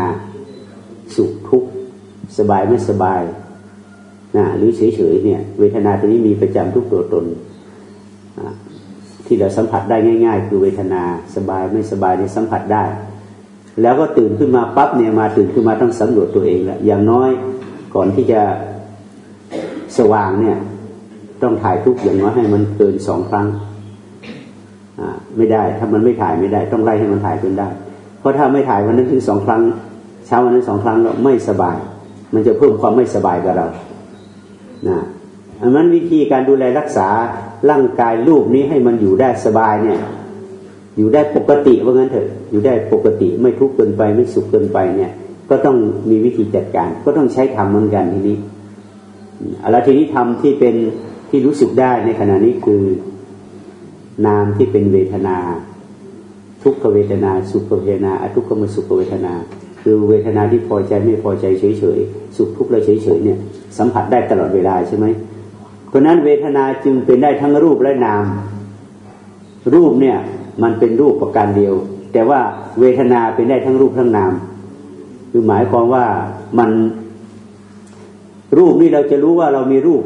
สุขทุกข์สบายไม่สบาย นะหรือเฉยๆเนี่ย เวทนาตัวนี้มีประจำทุกตัวตน ที่เราสัมผัสได้ง่าย ๆ คือเวทนาสบายไม่สบายนี่สัมผัสได้ แล้วก็ตื่นขึ้นมาปั๊บเนี่ยมาตื่นขึ้นมาต้องสำรวจตัวเองแล้วอย่างน้อยก่อนที่จะสว่างเนี่ย ต้องถ่ายทุกอย่างน้อยให้มันเกินสองครั้งไม่ได้ ถ้ามันไม่ถ่ายไม่ได้ ต้องไล่ให้มันถ่ายขึ้นได้ เพราะถ้าไม่ถ่ายวันนั้นถึงสองครั้ง เช้าวันนั้นสองครั้งแล้วไม่สบาย มันจะเพิ่มความไม่สบายกับเรา นะอันนั้นวิธีการดูแลรักษาร่างกายรูปนี้ให้มันอยู่ได้สบายเนี่ย อยู่ได้ปกติว่างั้นเถอะ อยู่ได้ปกติไม่ทุกข์เกินไปไม่สุขเกินไปเนี่ย ก็ต้องมีวิธีจัดการ ก็ต้องใช้ธรรมเหมือนกันทีนี้อะไรทีนี้ธรรมที่เป็นที่รู้สึกได้ในขณะนี้คือ นามที่เป็นเวทนา ทุกขเวทนา สุขเวทนาอทุกขมสุขเวทนา คือเวทนาที่พอใจไม่พอใจเฉยๆสุขทุกข์แล้วเฉยๆเนี่ยสัมผัสได้ตลอดเวลาใช่ไหมเพราะนั้นเวทนาจึงเป็นได้ทั้งรูปและนาม รูปเนี่ยมันเป็นรูปประการเดียว แต่ว่าเวทนาเป็นได้ทั้งรูปทั้งนาม คือหมายความว่ามันรูปนี่เราจะรู้ว่าเรามีรูป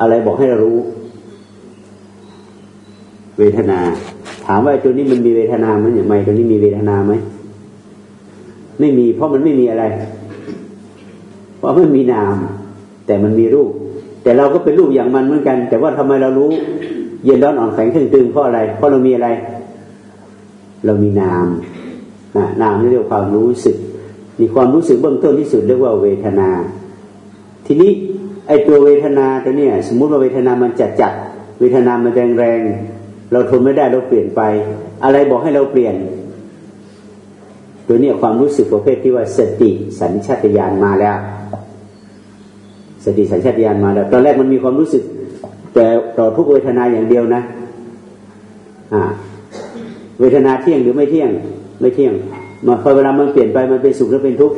อะไรบอกให้เรารู้ เวทนา ถามว่าตัวนี้มันมีเวทนาไหมอย่างไรตัวนี้มีเวทนาไหม ไม่มี เพราะมันไม่มีอะไร เพราะไม่มีนาม แต่มันมีรูป แต่เราก็เป็นรูปอย่างมันเหมือนกัน แต่ว่าทำไมเรารู้ เย็นร้อนอ่อนแข็งตึงตึงเพราะอะไร เพราะเรามีอะไร เรามีนามนะนามนี่เรียกความรู้สึกมีความรู้สึกเบื้องต้นที่สุดเรียกว่าเวทนา ทีนี้ไอตัวเวทนาตัวเนี้ยสมมุติว่าเวทนามันจัดจัดเวทนามันแรงแรงเราทนไม่ได้เราเปลี่ยนไป อะไรบอกให้เราเปลี่ยน ตัวนี้ความรู้สึกประเภทที่ว่าสติสัญชาตญาณมาแล้ว สติสัญชาตญาณมาแล้ว ตอนแรกมันมีความรู้สึก แต่ต่อทุกเวทนาอย่างเดียวนะอ่าเวทนาเที่ยงหรือไม่เที่ยง ไม่เที่ยงมาพอเวลามันเปลี่ยนไปมันเป็นสุขหรือเป็นทุกข์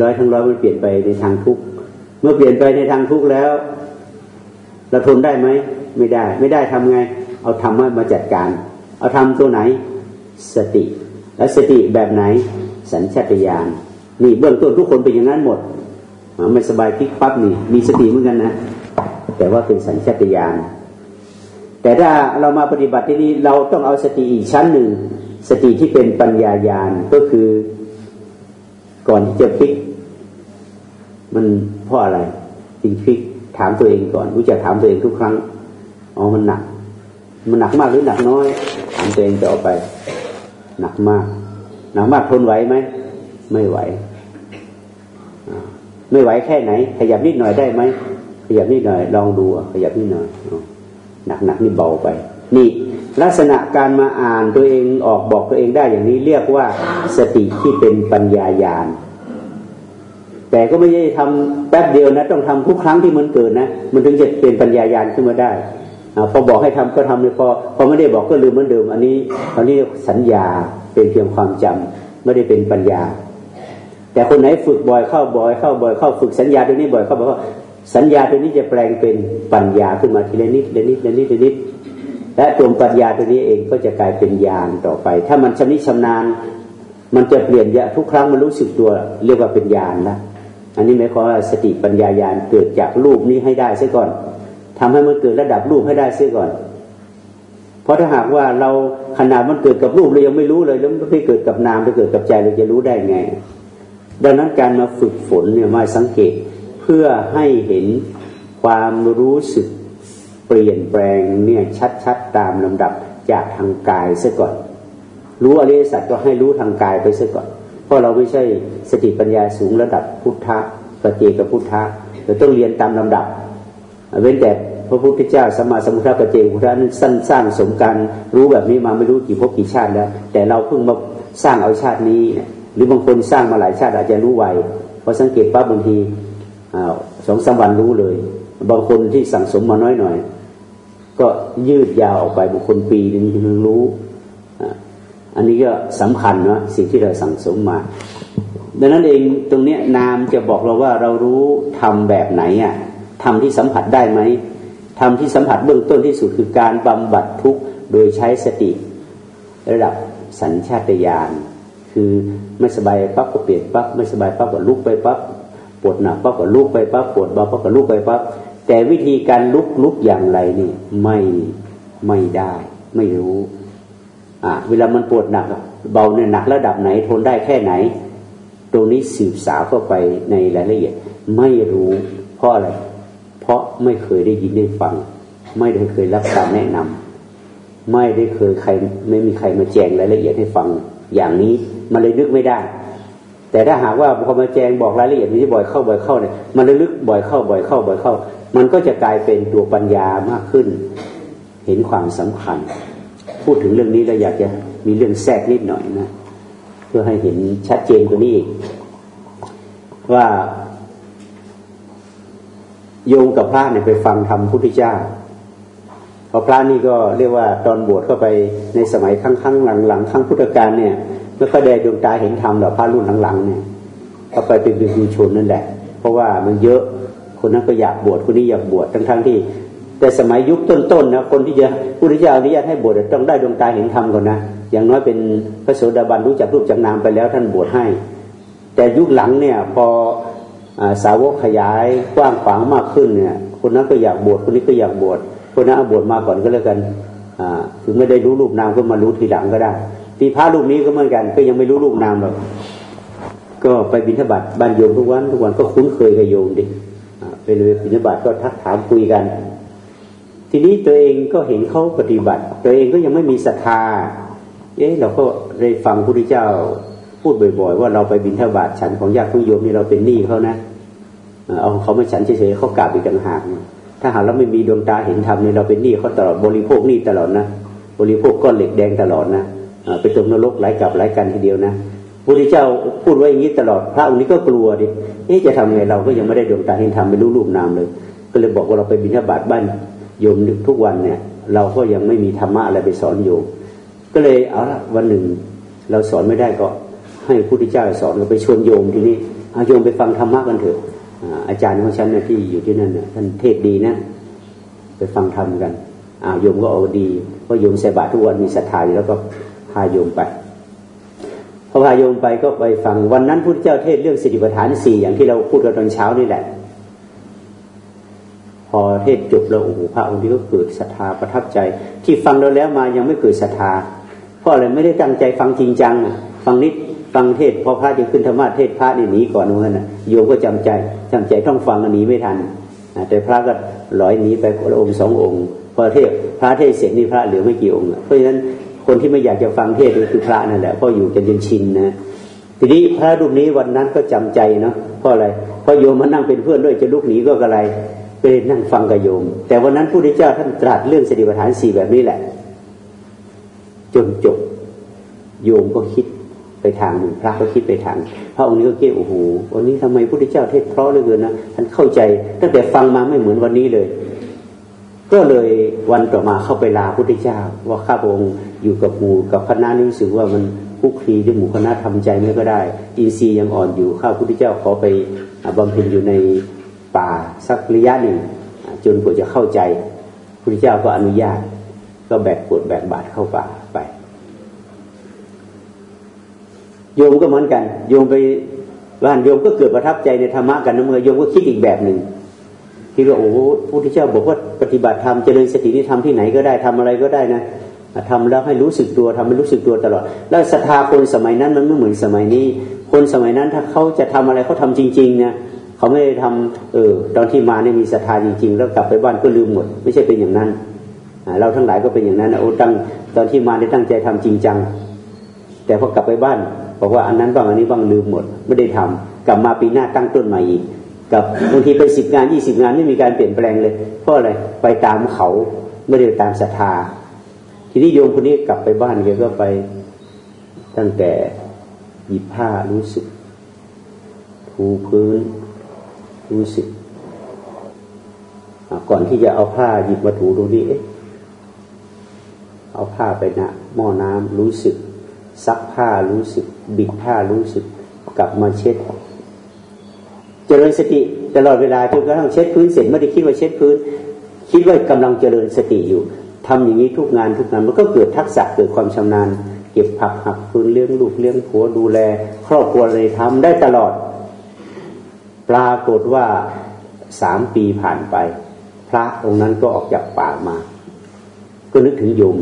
ร้อยทั้งร้อยมันเปลี่ยนไปในทางทุกข์เมื่อเปลี่ยนไปในทางทุกข์แล้วเราทนได้ไหมไม่ได้ ไม่ได้ทำไง เอาธรรมะมาจัดการ เอาทำตัวไหน สติ แล้วสติแบบไหน สัญชาตญาณนี่เบื้องต้นทุกคนเป็นอย่างนั้นหมดไม่สบายพลิกปั๊บนี่มีสติเหมือนกันนะแต่ว่าเป็นสัญชาตญาณแต่ถ้าเรามาปฏิบัติที่นี้เราต้องเอาสติอีกชั้นหนึ่ง สติที่เป็นปัญญายาณก็คือก่อนที่จะพลิก มันเพราะอะไรจึงพลิกถามตัวเองก่อนรู้จักถามตัวเองทุกครั้งอ๋อมันหนัก มันหนักมากหรือหนักน้อย ถามตัวเองต่อไป หนักมาก หนักมากทนไหวไหม ไม่ไหว ไม่ไหวแค่ไหน ขยับนิดหน่อยได้ไหม ขยับนิดหน่อย ลองดูขยับนิดหน่อย หนักหนักนี่เบาไป นี่ลักษณะการมาอ่านตัวเองออกบอกตัวเองได้อย่างนี้เรียกว่า สติที่เป็นปัญญายาณ แต่ก็ไม่ใช่ทำแป๊บเดียวนะ ต้องทำทุกครั้งที่มันเกิดนะ มันถึงจะเป็นปัญญายาณขึ้นมาได้ พอบอกให้ทำก็ทำเลยพอพอไม่ได้บอกก็ลืมเหมือนเดิม อันนี้ตอนนี้สัญญาเป็นเพียงความจำไม่ได้เป็นปัญญา แต่คนไหนฝึกบ่อยเข้าบ่อยเข้าบ่อยเข้าฝึกสัญญาตัวนี้บ่อยเข้าบ่อยเข้าสัญญาตัวนี้จะแปลงเป็นปัญญาขึ้นมาทีละนิดทีละนิดทีละนิดทีละนิดและตัวปัญญาตัวนี้เองก็จะกลายเป็นญาณต่อไป ถ้ามันชำนิชำนาญ มันจะเปลี่ยนยะทุกครั้งมันรู้สึกตัว เรียกว่าเป็นญาณนะอันนี้หมายความว่าสติปัญญาญาณเกิดจากรูปนี้ให้ได้เสียก่อน ทำให้มันเกิดระดับรูปให้ได้เสียก่อน เพราะถ้าหากว่าเราขนาดมันเกิดกับรูปเรายังไม่รู้เลยแล้วไม่เกิดกับนามจะเกิดกับใจเราจะรู้ได้ไง ดังนั้นการมาฝึกฝนเนี่ยมาสังเกตเพื่อให้เห็นความรู้สึกเปลี่ยนแปลงเนี่ยชัดๆตามลำดับจากทางกายซะก่อน รู้อริยสัจก็ให้รู้ทางกายไปซะก่อน เพราะเราไม่ใช่สติปัญญาสูงระดับพุทธะปฏิกับพุทธะเราต้องเรียนตามลำดับ เว้นแต่พระพุทธเจ้าสมมาสมุทธะปฏิพุทธะนั้นสั้นสร้างสมการรู้แบบนี้มาไม่รู้กี่ภพกี่ชาติแล้ว แต่เราเพิ่งมาสร้างเอาชาตินี้ หรือบางคนสร้างมาหลายชาติอาจจะรู้ไวพอสังเกตปั๊บบางทีสองสามวันรู้เลย บางคนที่สั่งสมมาน้อยหน่อยก็ยืดยาวออกไปบางคนปีนึงถึงรู้ อันนี้ก็สำคัญนะสิ่งที่เราสั่งสมมา ดังนั้นเองตรงนี้นามจะบอกเราว่าเรารู้ทำแบบไหนอะ ทำที่สัมผัสได้ไหมทำที่สัมผัสเบื้องต้นที่สุดคือการบำบัดทุกข์โดยใช้สติ ระดับสัญชาตญาณคือไม่สบายปั๊บก็เปลี่ยนปั๊บไม่สบายปั๊บก็ลุกไปปั๊บปวดหนักปั๊บก็ลุกไปปั๊บปวดเบาปั๊บก็ลุกไปปั๊บแต่วิธีการลุกลุกอย่างไรนี่ไม่ไม่ได้ ไม่รู้อ่าเวลามันปวดหนักเบาเนี่ยหนักระดับไหนทนได้แค่ไหน ตรงนี้สืบสาวเข้าไปในรายละเอียด ไม่รู้เพราะอะไร ราะไม่เคยได้ยินได้ฟัง ไม่ได้เคยรับการแนะนำไม่ได้เคยใครไม่มีใครมาแจ้งรายละเอียดให้ฟัง อย่างนี้มันเลยนึกไม่ได้ แต่ถ้าหากว่าพอมาแจงบอกรายละเอียดนี้บ่อยเข้าบ่อยเข้าเนี่ยมันลึกบ่อยเข้าบ่อยเข้าบ่อยเข้า มันก็จะกลายเป็นตัวปัญญามากขึ้น เห็นความสำคัญ พูดถึงเรื่องนี้เราอยากจะมีเรื่องแทรกนิดหน่อยนะเพื่อให้เห็นชัดเจนกว่านี้อีกว่า โยมกับพระเนี่ยไปฟังธรรมพุทธเจ้าพอพระนี่ก็เรียกว่าตอนบวชเข้าไปในสมัยครั้งๆหลังๆครั้งพุทธกาลเนี่ยไม่ค่อยได้ดวงตาเห็นธรรมหรอกพระรุ่นหลังๆเนี่ยเขาไปเป็นบิชนนั่นแหละ เพราะว่ามันเยอะคนนั้นก็อยากบวชคนนี้อยากบวชทั้งๆที่ แต่สมัยยุคต้นๆนะคนที่จะพุทธเจ้าอนุญาตให้บวชต้องได้ดวงตาเห็นธรรมก่อนนะอย่างน้อยเป็นพระโสดาบันรู้จักรูปจักนามไปแล้วท่านบวชให้ แต่ยุคหลังเนี่ยพอ สาวกขยายกว้างขวางมากขึ้นเนี่ย คนนั้นก็อยากบวชคนนี้ก็อยากบวชคนนั้นบวชมาก่อนก็แล้วกันถึงไม่ได้รู้รูปนามก็มารู้ทีหลังก็ได้ตีพระรูปนี้ก็เหมือนกัน ก็ยังไม่รู้รูปนามหรอกก็ไปบิณฑบาตบ้านโยมทุกวันทุกวันก็คุ้นเคยกับโยมดิไปเลยบิณฑบาตก็ทักถามคุยกัน ทีนี้ตัวเองก็เห็นเขาปฏิบัติ ตัวเองก็ยังไม่มีศรัทธาเอ๊ะเราก็ได้ฟังพระพุทธเจ้า พูดบ่อย ๆ ว่าเราไปบิณฑบาตฉันของญาติผู้โยมนี่เราเป็นหนี้เขานะเอาเขาไม่ฉันเฉยๆเขากราบอีกต่างหากถ้าหากเราไม่มีดวงตาเห็นธรรมเนี่ยเราเป็นหนี้เขาตลอดบริโภคหนี้ตลอดนะบริโภคก้อนเหล็กแดงตลอดนะไปตกนรกหลายกับหลายกันทีเดียวนะพระพุทธเจ้าพูดไว้อย่างนี้ตลอดพระองค์นี้ก็กลัวดิเอ๊ะจะทำไงเราก็ยังไม่ได้ดวงตาเห็นธรรมไม่รู้รูปนามเลย ก็เลยบอกว่าเราไปบิณฑบาตบ้านโยมทุกวันเนี่ย เราก็ยังไม่มีธรรมะอะไรไปสอนโยมก็เลยเอาละวันหนึ่ง เราสอนไม่ได้ก็ ให้พระพุทธเจ้าสอนเราไปชวนโยมทีนี้เอาโยมไปฟังธรรมะกันเถอะอาจารย์ของฉันนะที่อยู่ที่นั่นนะท่านเทศดีนะ ไปฟังธรรมกันอ่าโยมก็เอาดีเพราะโยมใส่บาตรทุกวันมีศรัทธาอยู่แล้วก็พาโยมไปพอพาโยมไปก็ไปฟังวันนั้นพุทธเจ้าเทศเรื่องสติปัฏฐานสี่อย่างที่เราพูดกันตอนเช้านี่แหละ พอเทศจบแล้วโอ้โหพระองค์นี้ก็เกิดศรัทธาประทับใจ ที่ฟังเราแล้วมายังไม่เกิดศรัทธาเพราะอะไรไม่ได้ตั้งใจฟังจริงจังฟังนิด ฟังเทศพอพระจะขึ้นธรรมะเทศพระนี่หนีก่อนเหมือนกันโยมก็จำใจจำใจต้องฟังอันนี้ไม่ทันแต่พระก็ลอยหนีไปคนองค์สององค์พอเทศพระเทศเสร็จนี่พระเหลือไม่กี่องค์เพราะฉะนั้นคนที่ไม่อยากจะฟังเทศก็คือพระนั่นแหละเพราะอยู่กันจนชินนะทีนี้พระรูปนี้วันนั้นก็จำใจเนาะเพราะอะไรเพราะโยมมานั่งเป็นเพื่อนด้วยจะลุกหนีก็กระไรไปนั่งฟังกับโยม แต่วันนั้นผู้ทีเจ้าท่านตรัสเรื่องสติปัฏฐานสี่แบบนี้แหละ จนจบโยมก็คิด ไปทางหนึ่งพระก็คิดไปทาง พระองค์นี้ก็เกี่ยโอ้โหวันนี้ทำไมพระพุทธเจ้าเทศเพราะเหลือเกินนะท่านเข้าใจตั้งแต่ฟังมาไม่เหมือนวันนี้เลย ก็เลยวันต่อมาเข้าไปลาพระพุทธเจ้า ว่าข้าพระองค์อยู่กับหมู่กับคณะนี้รู้สึกว่ามันคุกคีด้วยหมู่คณะทำใจไม่ก็ได้ อินทรีย์ยังอ่อนอยู่ข้าพระพุทธเจ้าขอไปบำเพ็ญอยู่ในป่าสักระยะหนึ่ง จนกว่าจะเข้าใจพระพุทธเจ้าก็อนุญาต ก็แบกปวดแบกบาดเข้าป่าไป โยมก็เหมือนกัน โยมไปบ้านโยมก็เกิดประทับใจในธรรมะกันนะเมื่อโยมก็คิดอีกแบบหนึ่งคิดว่าโอ้พระพุทธเจ้าบอกว่าปฏิบัติธรรมเจริญสตินี่ทำที่ไหนก็ได้ทำอะไรก็ได้นะทำแล้วให้รู้สึกตัวทำให้รู้สึกตัวตลอด แล้วศรัทธาคนสมัยนั้นมันไม่เหมือนสมัยนี้ คนสมัยนั้นถ้าเขาจะทำอะไรเขาทาจริงๆนะเขาไม่ได้ทำเออตอนที่มาเนี่ยมีศรัทธาจริง ๆ แล้วกลับไปบ้านก็ลืมหมด ไม่ใช่เป็นอย่างนั้นเราทั้งหลายก็เป็นอย่างนั้นโอ้ตั้งตอนที่มาได้ตั้งใจทำจริงจัง แต่พอกลับไปบ้านบอกว่าอันนั้นบ้างอันนี้บ้างลืมหมด ไม่ได้ทำกลับมาปีหน้าตั้งต้นใหม่อีกกับบางทีไปสิบงานยี่สิบงานไม่มีการเปลี่ยนแปลงเลย เพราะอะไรไปตามเขาไม่ได้ตามศรัทธา ทีนี้โยมคนนี้กลับไปบ้านแกก็ไปตั้งแต่หยิบผ้ารู้สึกถูพื้นรู้สึกก่อนที่จะเอาผ้าหยิบมาถูตรงนี้เอ๊ะเอาผ้าไปนะหม้อน้ำรู้สึก ซักผ้ารู้สึก บิดผ้ารู้สึก กลับมาเช็ด เจริญสติตลอดเวลาจนกระทั่งเช็ดพื้นเสร็จไม่ได้คิดว่าเช็ดพื้น คิดว่ากำลังเจริญสติอยู่ทำอย่างนี้ทุกงานทุกงานมันก็เกิดทักษะเกิดความชำนาญ เก็บผักหักพื้นเลี้ยงลูกเลี้ยงผัวดูแล ครอบครัวเลยทำได้ตลอด ปรากฏว่าสามปีผ่านไป พระองค์นั้นก็ออกจากป่ามา ก็นึกถึงโยม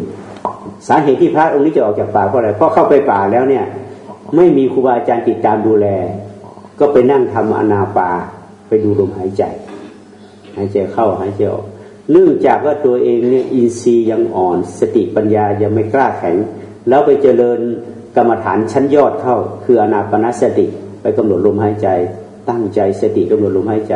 สาเหตุที่พระองค์นี้จะออกจากป่าเพราะอะไรเพราะเข้าไปป่าแล้วเนี่ย ไม่มีครูบาอาจารย์ติดตามดูแล ก็ไปนั่งทำอนาปาไปดูลมหายใจ หายใจเข้าหายใจออกเนื่องจากว่าตัวเองเนี่ยอินทรีย์ยังอ่อน สติปัญญายังไม่กล้าแข็ง แล้วไปเจริญกรรมฐานชั้นยอดเข้า คืออนาปนาสติไปกำหนดลมหายใจ ตั้งใจสติกำหนดลมหายใจ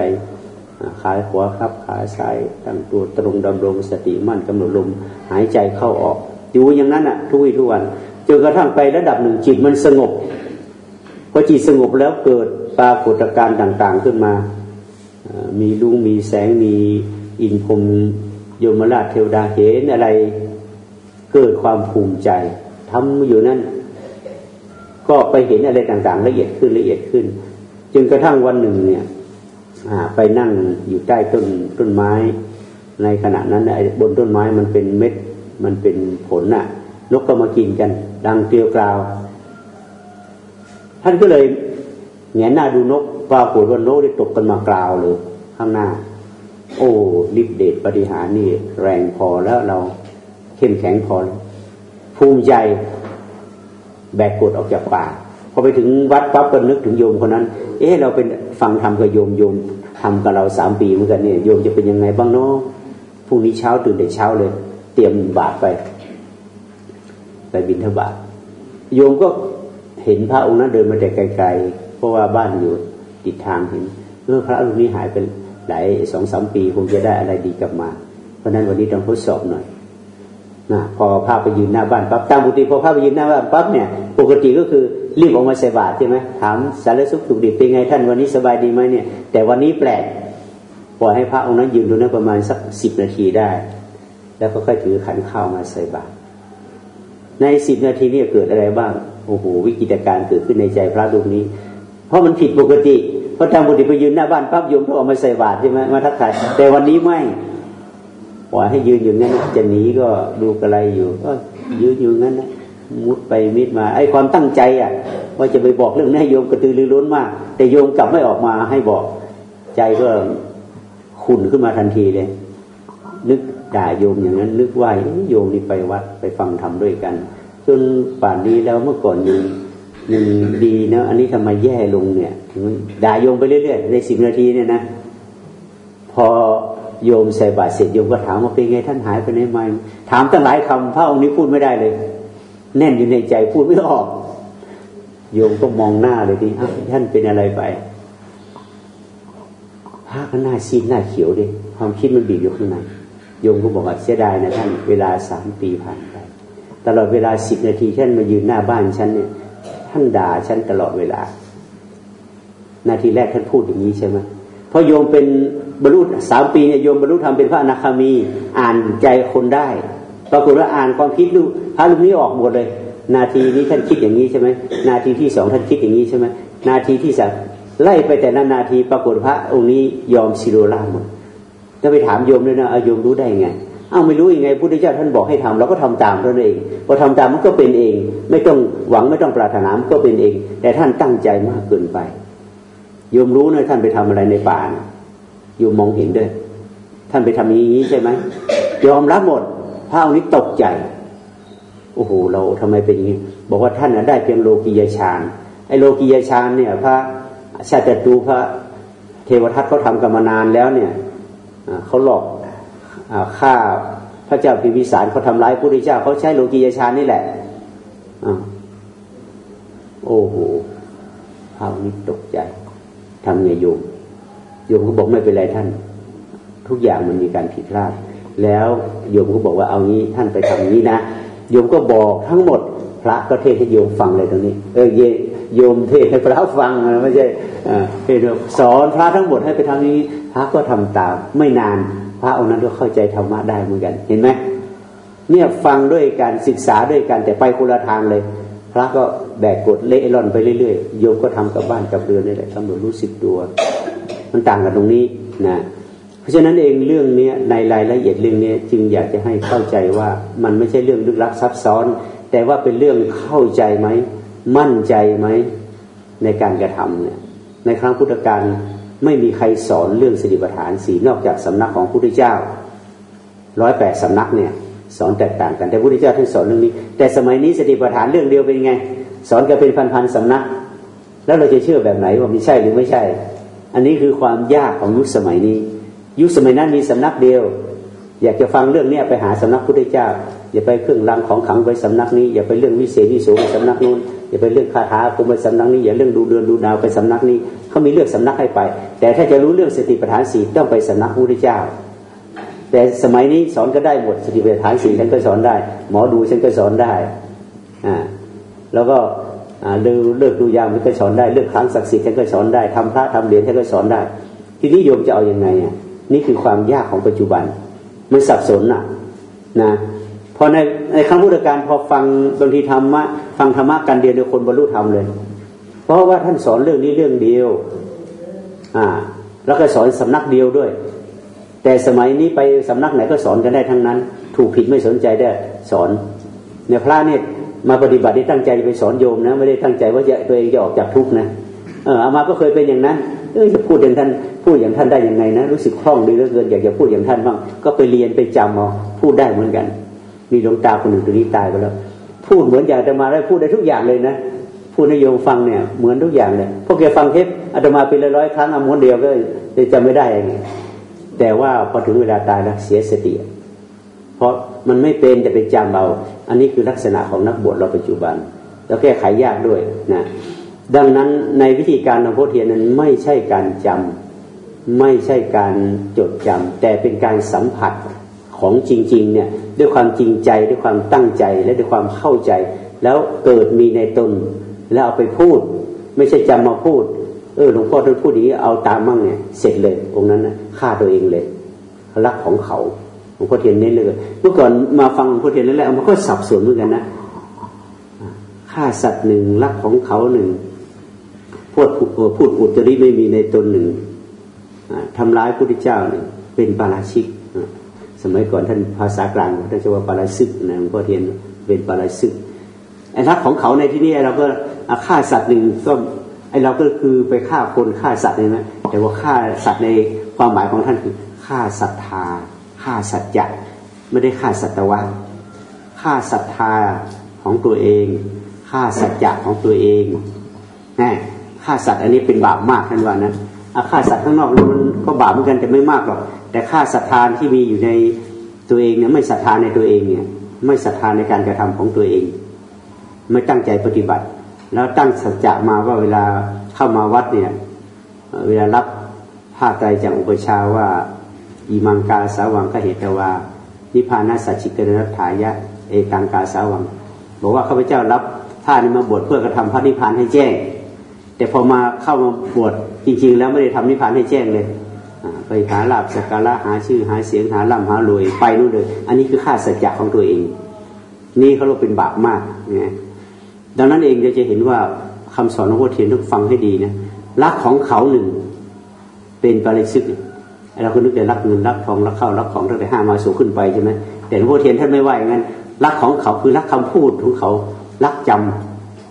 ขาขวาครับขาซ้ายตั้งตัวตรงดำรงสติมั่นกำหนดลมหายใจเข้าออก อยู่อย่างนั้นอะ ทุกวี่ทุกวันจนกระทั่งไประดับหนึ่งจิตมันสงบพอจิตสงบแล้วเกิดปรากฏการณ์ต่าง ๆขึ้นมา มีลุงมีแสงมีอินพรมโยมราชเทวดาเห็นอะไร เกิดความภูมิใจทำอยู่นั่น ก็ไปเห็นอะไรต่างๆ ละเอียดขึ้นละเอียดขึ้นจนกระทั่งวันหนึ่งเนี่ยไปนั่งอยู่ใต้ต้นต้นไม้ ในขณะนั้นบนต้นไม้มันเป็นเม็ด มันเป็นผลน่ะ นกก็มากินกัน ดังเกลียวกราว ท่านก็เลยแงนหน้าดูนกปรากฏว่านกได้ตกกันมากราวเลยข้างหน้า โอ้ลิบเดชปฏิหารนี่ แรงพอแล้วเราเข้มแข็งพอภูมิใจแบกกดออกจากป่าพอไปถึงวัดปั๊บก็นึกถึงโยมคนนั้น เอ๊ะเราเป็นฟังทำกับโยมโยมทำกับเราสามปีเหมือนกันเนี่ยโยมจะเป็นยังไงบ้างเนาะพรุ่งนี้เช้าตื่นแต่เช้าเลย เตรียมบาตรไปไปบินทบาทโยมก็เห็นพระองค์นั้นเดินมาแต่ไกลๆ เพราะว่าบ้านอยู่ติดทางเห็นเออพระองค์นี้หายไปหลายสองสามปีคงจะได้อะไรดีกลับมา เพราะนั้นวันนี้ต้องทดสอบหน่อยนะพอพาไปยืนหน้าบ้านปั๊บตามปกติพอพาไปยืนหน้าบ้านปั๊บเนี่ย ปกติก็คือรีบออกมาใส่บาตรใช่ไหมถามสารสุขถูกดิบเป็นไงท่านวันนี้สบายดีไหมเนี่ย แต่วันนี้แปลกปล่อยให้พระองค์นั้นยืนดูนั้นประมาณสักสิบนาทีได้ แล้วก็ค่อยถือขันข้าวมาใส่บาตรในสิบนาทีนี้เกิดอะไรบ้างโอ้โหวิกิตการเกิดขึ้นในใจพระรูปนี้ เพราะมันผิดปกติเพราะทางบุตรไปยืนหน้าบ้านปั๊บโยมก็ออกมาใส่บาตรใช่ไหมมาทักทายแต่วันนี้ไม่ปล่อยให้ยืนอยู่งั้นจะหนีก็ดูกระไรอยู่ ก็ยืนอยู่งั้นนะมุดไปมิดมา ไอ้ความตั้งใจอะว่าจะไปบอกเรื่องนี้โยมกระตือรือร้นมาก แต่โยมกลับไม่ออกมาให้บอกใจก็ขุ่นขึ้นมาทันทีเลย นึก ด่าโยมอย่างนั้นนึกว่าโยมนี่ไปวัดไปฟังธรรมด้วยกันจนป่านนี้แล้วเมื่อก่อนยังยังดีนะอันนี้ทำไมแย่ลงเนี่ยด่าโยมไปเรื่อยๆในสิบนาทีเนี่ยนะ พอโยมใส่บาตรเสร็จโยมก็ถามว่าเป็นไงท่านหายไปไหนมาถามตั้งหลายคำพระองค์นี้พูดไม่ได้เลย แน่นอยู่ในใจพูดไม่ออก โยมก็มองหน้าเลยทีท่านเป็นอะไรไปพระก็หน้าซีดหน้าเขียวดิความคิดมันบีบอยู่ข้างใน โยมก็บอกว่าเสียดายนะท่านเวลาสามปีผ่านไป ตลอดเวลาสิบนาทีท่านมายืนหน้าบ้านฉันเนี่ย ท่านด่าฉันตลอดเวลา นาทีแรกท่านพูดอย่างนี้ใช่ไหมพราะโยมเป็นบรรลุสามปีเนี่ยโยมบรรลุธรรมเป็นพระอนาคามี อ่านใจคนได้ปรากฏว่าอ่านความคิดดูพระรูปนี้ออกหมดเลย นาทีนี้ท่านคิดอย่างนี้ใช่ไหมนาทีที่สองท่านคิดอย่างนี้ใช่ไหมนาทีที่สามไล่ไปแต่ละนาทีปรากฏพระองค์นี้ยอมสิโรล่าหมด ถ้าไปถามโยมเลยนะโยมรู้ได้ไงอ้าวไม่รู้ยังไงพุทธเจ้าท่านบอกให้ทำเราก็ทำตามท่านเองพอทำตามมันก็เป็นเอง ไม่ต้องหวังไม่ต้องปรารถนามันก็เป็นเอง แต่ท่านตั้งใจมากเกินไปโยมรู้นะท่านไปทำอะไรในป่าโยมมองเห็นด้วย ท่านไปทำอย่างนี้ใช่ไหมยอมรับหมดพระองค์นี้ตกใจโอ้โหเราทำไมเป็นอย่างนี้ บอกว่าท่านได้เพียงโลกียฌานไอ้โลกียฌานเนี่ย พระชาติตูพระเทวทัตเขาทำกันมานานแล้วเนี่ย เขาหลอกฆ่าพระเจ้าพิมพิสารเขาทำร้ายพระพุทธเจ้าเขาใช้โลกียฌานนี่แหละโอ้โหพระนี้ตกใจทำไงโยมโยมก็บอกไม่เป็นไรท่าน ทุกอย่างมันมีการผิดพลาด แล้วโยมก็บอกว่าเอางี้ท่านไปทำนี้นะโยมก็บอกทั้งหมด พระก็เทศให้โยมฟังเลยตรงนี้ เออเย โยมเทศให้พระฟังไม่ใช่เทศสอนพระทั้งหมดให้ไปทำนี้ พระก็ทำตาม ไม่นานพระองค์นั้นก็เข้าใจธรรมะได้เหมือนกัน เห็นไหมเนี่ยฟังด้วยการศึกษาด้วยกันแต่ไปคนละทางเลย พระก็แบกกดเละล่อนไปเรื่อยๆโยมก็ทำกับบ้านกับเรือนนี่แหละตำรวจรู้สึกตัวมันต่างกันตรงนี้นะเพราะฉะนั้นเองเรื่องนี้ในรายละเอียดเรื่องนี้จึงอยากจะให้เข้าใจว่ามันไม่ใช่เรื่องลึกลับซับซ้อน แต่ว่าเป็นเรื่องเข้าใจไหม มั่นใจไหมในการกระทำเนี่ยในครั้งพุทธกาลไม่มีใครสอนเรื่องสติปัฏฐานสีนอกจากสำนักของพระพุทธเจ้าร้อยแปดสำนักเนี่ยสอนแตกต่างกันแต่พระพุทธเจ้าท่านสอนเรื่องนี้ แต่สมัยนี้สติปัฏฐานเรื่องเดียวเป็นไง สอนกันเป็นพันๆสำนัก แล้วเราจะเชื่อแบบไหนว่ามีใช่หรือไม่ใช่ อันนี้คือความยากของยุคสมัยนี้ ยุคสมัยนั้นมีสำนักเดียว อยากจะฟังเรื่องเนี้ยไปหาสำนักพุทธเจ้า อย่าไปเครื่องรางของขังไปสำนักนี้ อย่าไปเรื่องวิเศษวิโสไปสำนักนู้นอย่าไปเรื่องคาถาคุมไปสำนักนี้ อย่าเรื่องดูเดือนดูดาวไปสำนักนี้เขามีเรื่องสำนักให้ไป แต่ถ้าจะรู้เรื่องสติปัฏฐานสี่ต้องไปสำนักพุทธเจ้า แต่สมัยนี้สอนก็ได้หมดสติปัฏฐานสี่ฉันก็สอนได้ หมอดูฉันก็สอนได้อ่าแล้วก็เลิกเลิกดูยามฉันก็สอนได้เลิกครั้งศักดิ์สิทธิ์ฉันก็สอนได้ทำพระทำเหรียญฉันก็สอนได้ ทีนี้โยมจะเอาอยัางไงอะนี่คือความยากของปัจจุบัน มันสับสนอะนะ พอในในครั้งพุทธการพอฟังบางทีธรรมะฟังธรรมะกันเดียวเดียวคนบรรลุธรรมเลย เพราะว่าท่านสอนเรื่องนี้เรื่องเดียว อ่า แล้วก็สอนสำนักเดียวด้วย แต่สมัยนี้ไปสำนักไหนก็สอนกันได้ทั้งนั้น ถูกผิดไม่สนใจได้สอนเนี่ยพระเนี่ยมาปฏิบัติที่ตั้งใจไปสอนโยมนะไม่ได้ตั้งใจว่าจะตัวเองจะออกจากทุกข์นะเอออามาก็เคยเป็นอย่างนั้นเออจะพูดอย่างท่านพูดอย่างท่านได้ยังไงนะรู้สึกคล่องดีเหลือเกินอยากจะพูดอย่างท่านบ้างก็ไปเรียนไปจำเอาพูดได้เหมือนกัน มีดวงตาคนหนึ่งตัวนี้ตายไปแล้ว พูดเหมือนอยากจะมาได้พูดได้ทุกอย่างเลยนะพูดนโยมฟังเนี่ยเหมือนทุกอย่างเลยพวกแกฟังเทปอาตมาเป็นร้อยครั้งอาม้วนเดียวก็จะจำไม่ได้ไงแต่ว่าพอถึงเวลาตายแล้วเสียสติ เพราะมันไม่เป็นจะเป็นจำเอาอันนี้คือลักษณะของนักบวชเราปัจจุบัน แล้วแก้ไขยากด้วยนะดังนั้นในวิธีการทำโพธินั้นไม่ใช่การจำไม่ใช่การจดจำแต่เป็นการสัมผัส ของจริงๆเนี่ยด้วยความจริงใจด้วยความตั้งใจและด้วยความเข้าใจ แล้วเกิดมีในตน แล้วเอาไปพูด ไม่ใช่จำมาพูด เออหลวงพ่อท่านพูดอย่างนี้เอาตามมั่งเนี่ยเสร็จเลยองค์นั้นนะฆ่าตัวเองเลยรักของเขาหลวงพ่อเทียนเน้นเลยเมื่อก่อนมาฟังหลวงพ่อเทียนแล้วมันก็สับสนเหมือนกันนะฆ่าสัตว์หนึ่งรักของเขาหนึ่งพูดพูดอุตริไม่มีในตนหนึ่งทำร้ายพระพุทธเจ้าหนึ่งเป็นปาราชิก สมัยก่อนท่านภาษากลางท่านจะว่าปาราซึกนะหลวงพ่อเทียนเป็นปาราซึกไอ้รักของเขาในที่นี้เราก็ฆ่าสัตว์หนึ่งก็ไอ้เราก็คือไปฆ่าคนฆ่าสัตว์เลยนะแต่ว่าฆ่าสัตว์ในความหมายของท่านคือฆ่าศรัทธาฆ่าสัจจะไม่ได้ฆ่าสัตวะฆ่าศรัทธาของตัวเองฆ่าสัจจะของตัวเองนะฆ่าสัตว์อันนี้เป็นบาปมากท่านว่านะฆ่าสัตว์ข้างนอกมันก็บาปเหมือนกันแต่ไม่มากหรอก แต่ฆ่าศรัทธาที่มีอยู่ในตัวเองเนี่ยไม่ศรัทธาในตัวเองเนี่ยไม่ศรัทธาในการกระทำของตัวเอง ไม่ตั้งใจปฏิบัติ แล้วตั้งสัจจะมาว่าเวลาเข้ามาวัดเนี่ยเวลารับผ้าไตรจากอุปชาว่าอิมังกาสาวังกเหตวา นิพานาสัจจิกรณัฐายะ เอกังกาสาวัง บอกว่าข้าพเจ้ารับผ้านี้มาบวชเพื่อกระทำพระนิพพานให้แจ้ง แต่พอมาเข้ามาบวชจริง ๆ แล้วไม่ได้ทำนิพพานให้แจ้งเลย ไปหาลาบสักการะหาชื่อหาเสียงหาล่ำหารวยไปนู่นเลย อันนี้คือค่าสัจจะของตัวเอง นี่เขาเรียกเป็นบาปมากนะดังนั้นเองเราจะเห็นว่าคำสอนของพระเทียนต้องฟังให้ดีนะรักของเขาหนึ่งเป็นปริสุทธิ์เราก็นึกแต่รักเงินรักทองรักข้าวรักของตั้งแต่ห้ามาสูงขึ้นไปใช่ไหมแต่หลวงพ่อเทียนท่านไม่ว่าอย่างนั้นรักของเขาคือรักคำพูดของเขา รักจ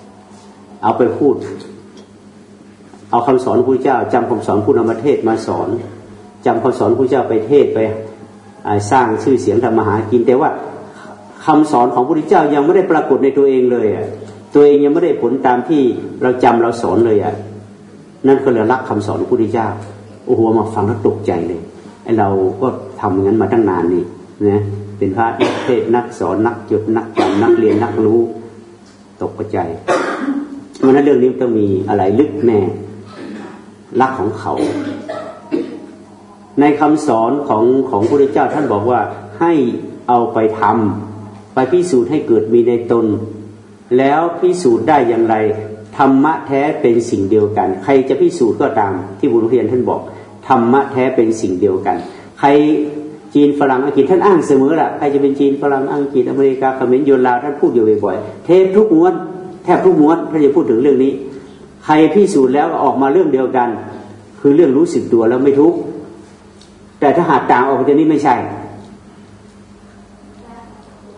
ำเอาไปพูด เอาคำสอนพระเจ้าจำคำสอนผู้นำประเทศมาสอน จำคำสอนพระเจ้าไปเทศไปสร้างชื่อเสียงทำมาหากิน แต่ว่าคำสอนของพระพุทธเจ้ายังไม่ได้ปรากฏในตัวเองเลยอะตัวเองยังไม่ได้ผลตามที่เราจำเราสอนเลยอะนั่นก็เลยรักคำสอนพระพุทธเจ้าโอ้โหมาฟังแล้วตกใจเลยไอเราก็ทำงั้นมาตั้งนานนี่นะเป็นพระนักเทศนักสอนนักจดนักจำนักเรียนนักรู้ ตกใจเพราะนั้นเรื่องนี้ต้องมีอะไรลึกแน่รักของเขา ในคำสอนของของพระพุทธเจ้าท่านบอกว่าให้เอาไปทำไปพิสูจน์ให้เกิดมีในตน แล้วพิสูจน์ได้อย่างไรธรรมะแท้เป็นสิ่งเดียวกัน ใครจะพิสูจน์ก็ตาม ที่บุรุษเรียนท่านบอกธรรมะแท้เป็นสิ่งเดียวกัน ใครจีนฝรั่งอังกฤษท่านอ้างเสมอแหละใครจะเป็นจีนฝรั่งอังกฤษอเมริกาเขมรยุนลาวท่านพูดอยู่บ่อยๆเทปทุกม้วนแทบทุกม้วนท่านจะพูดถึงเรื่องนี้ ใครพิสูจน์แล้วออกมาเรื่องเดียวกัน คือเรื่องรู้สึกตัวแล้วไม่ทุกข์ แต่ถ้าหากต่างออกจากนี้ไม่ใช่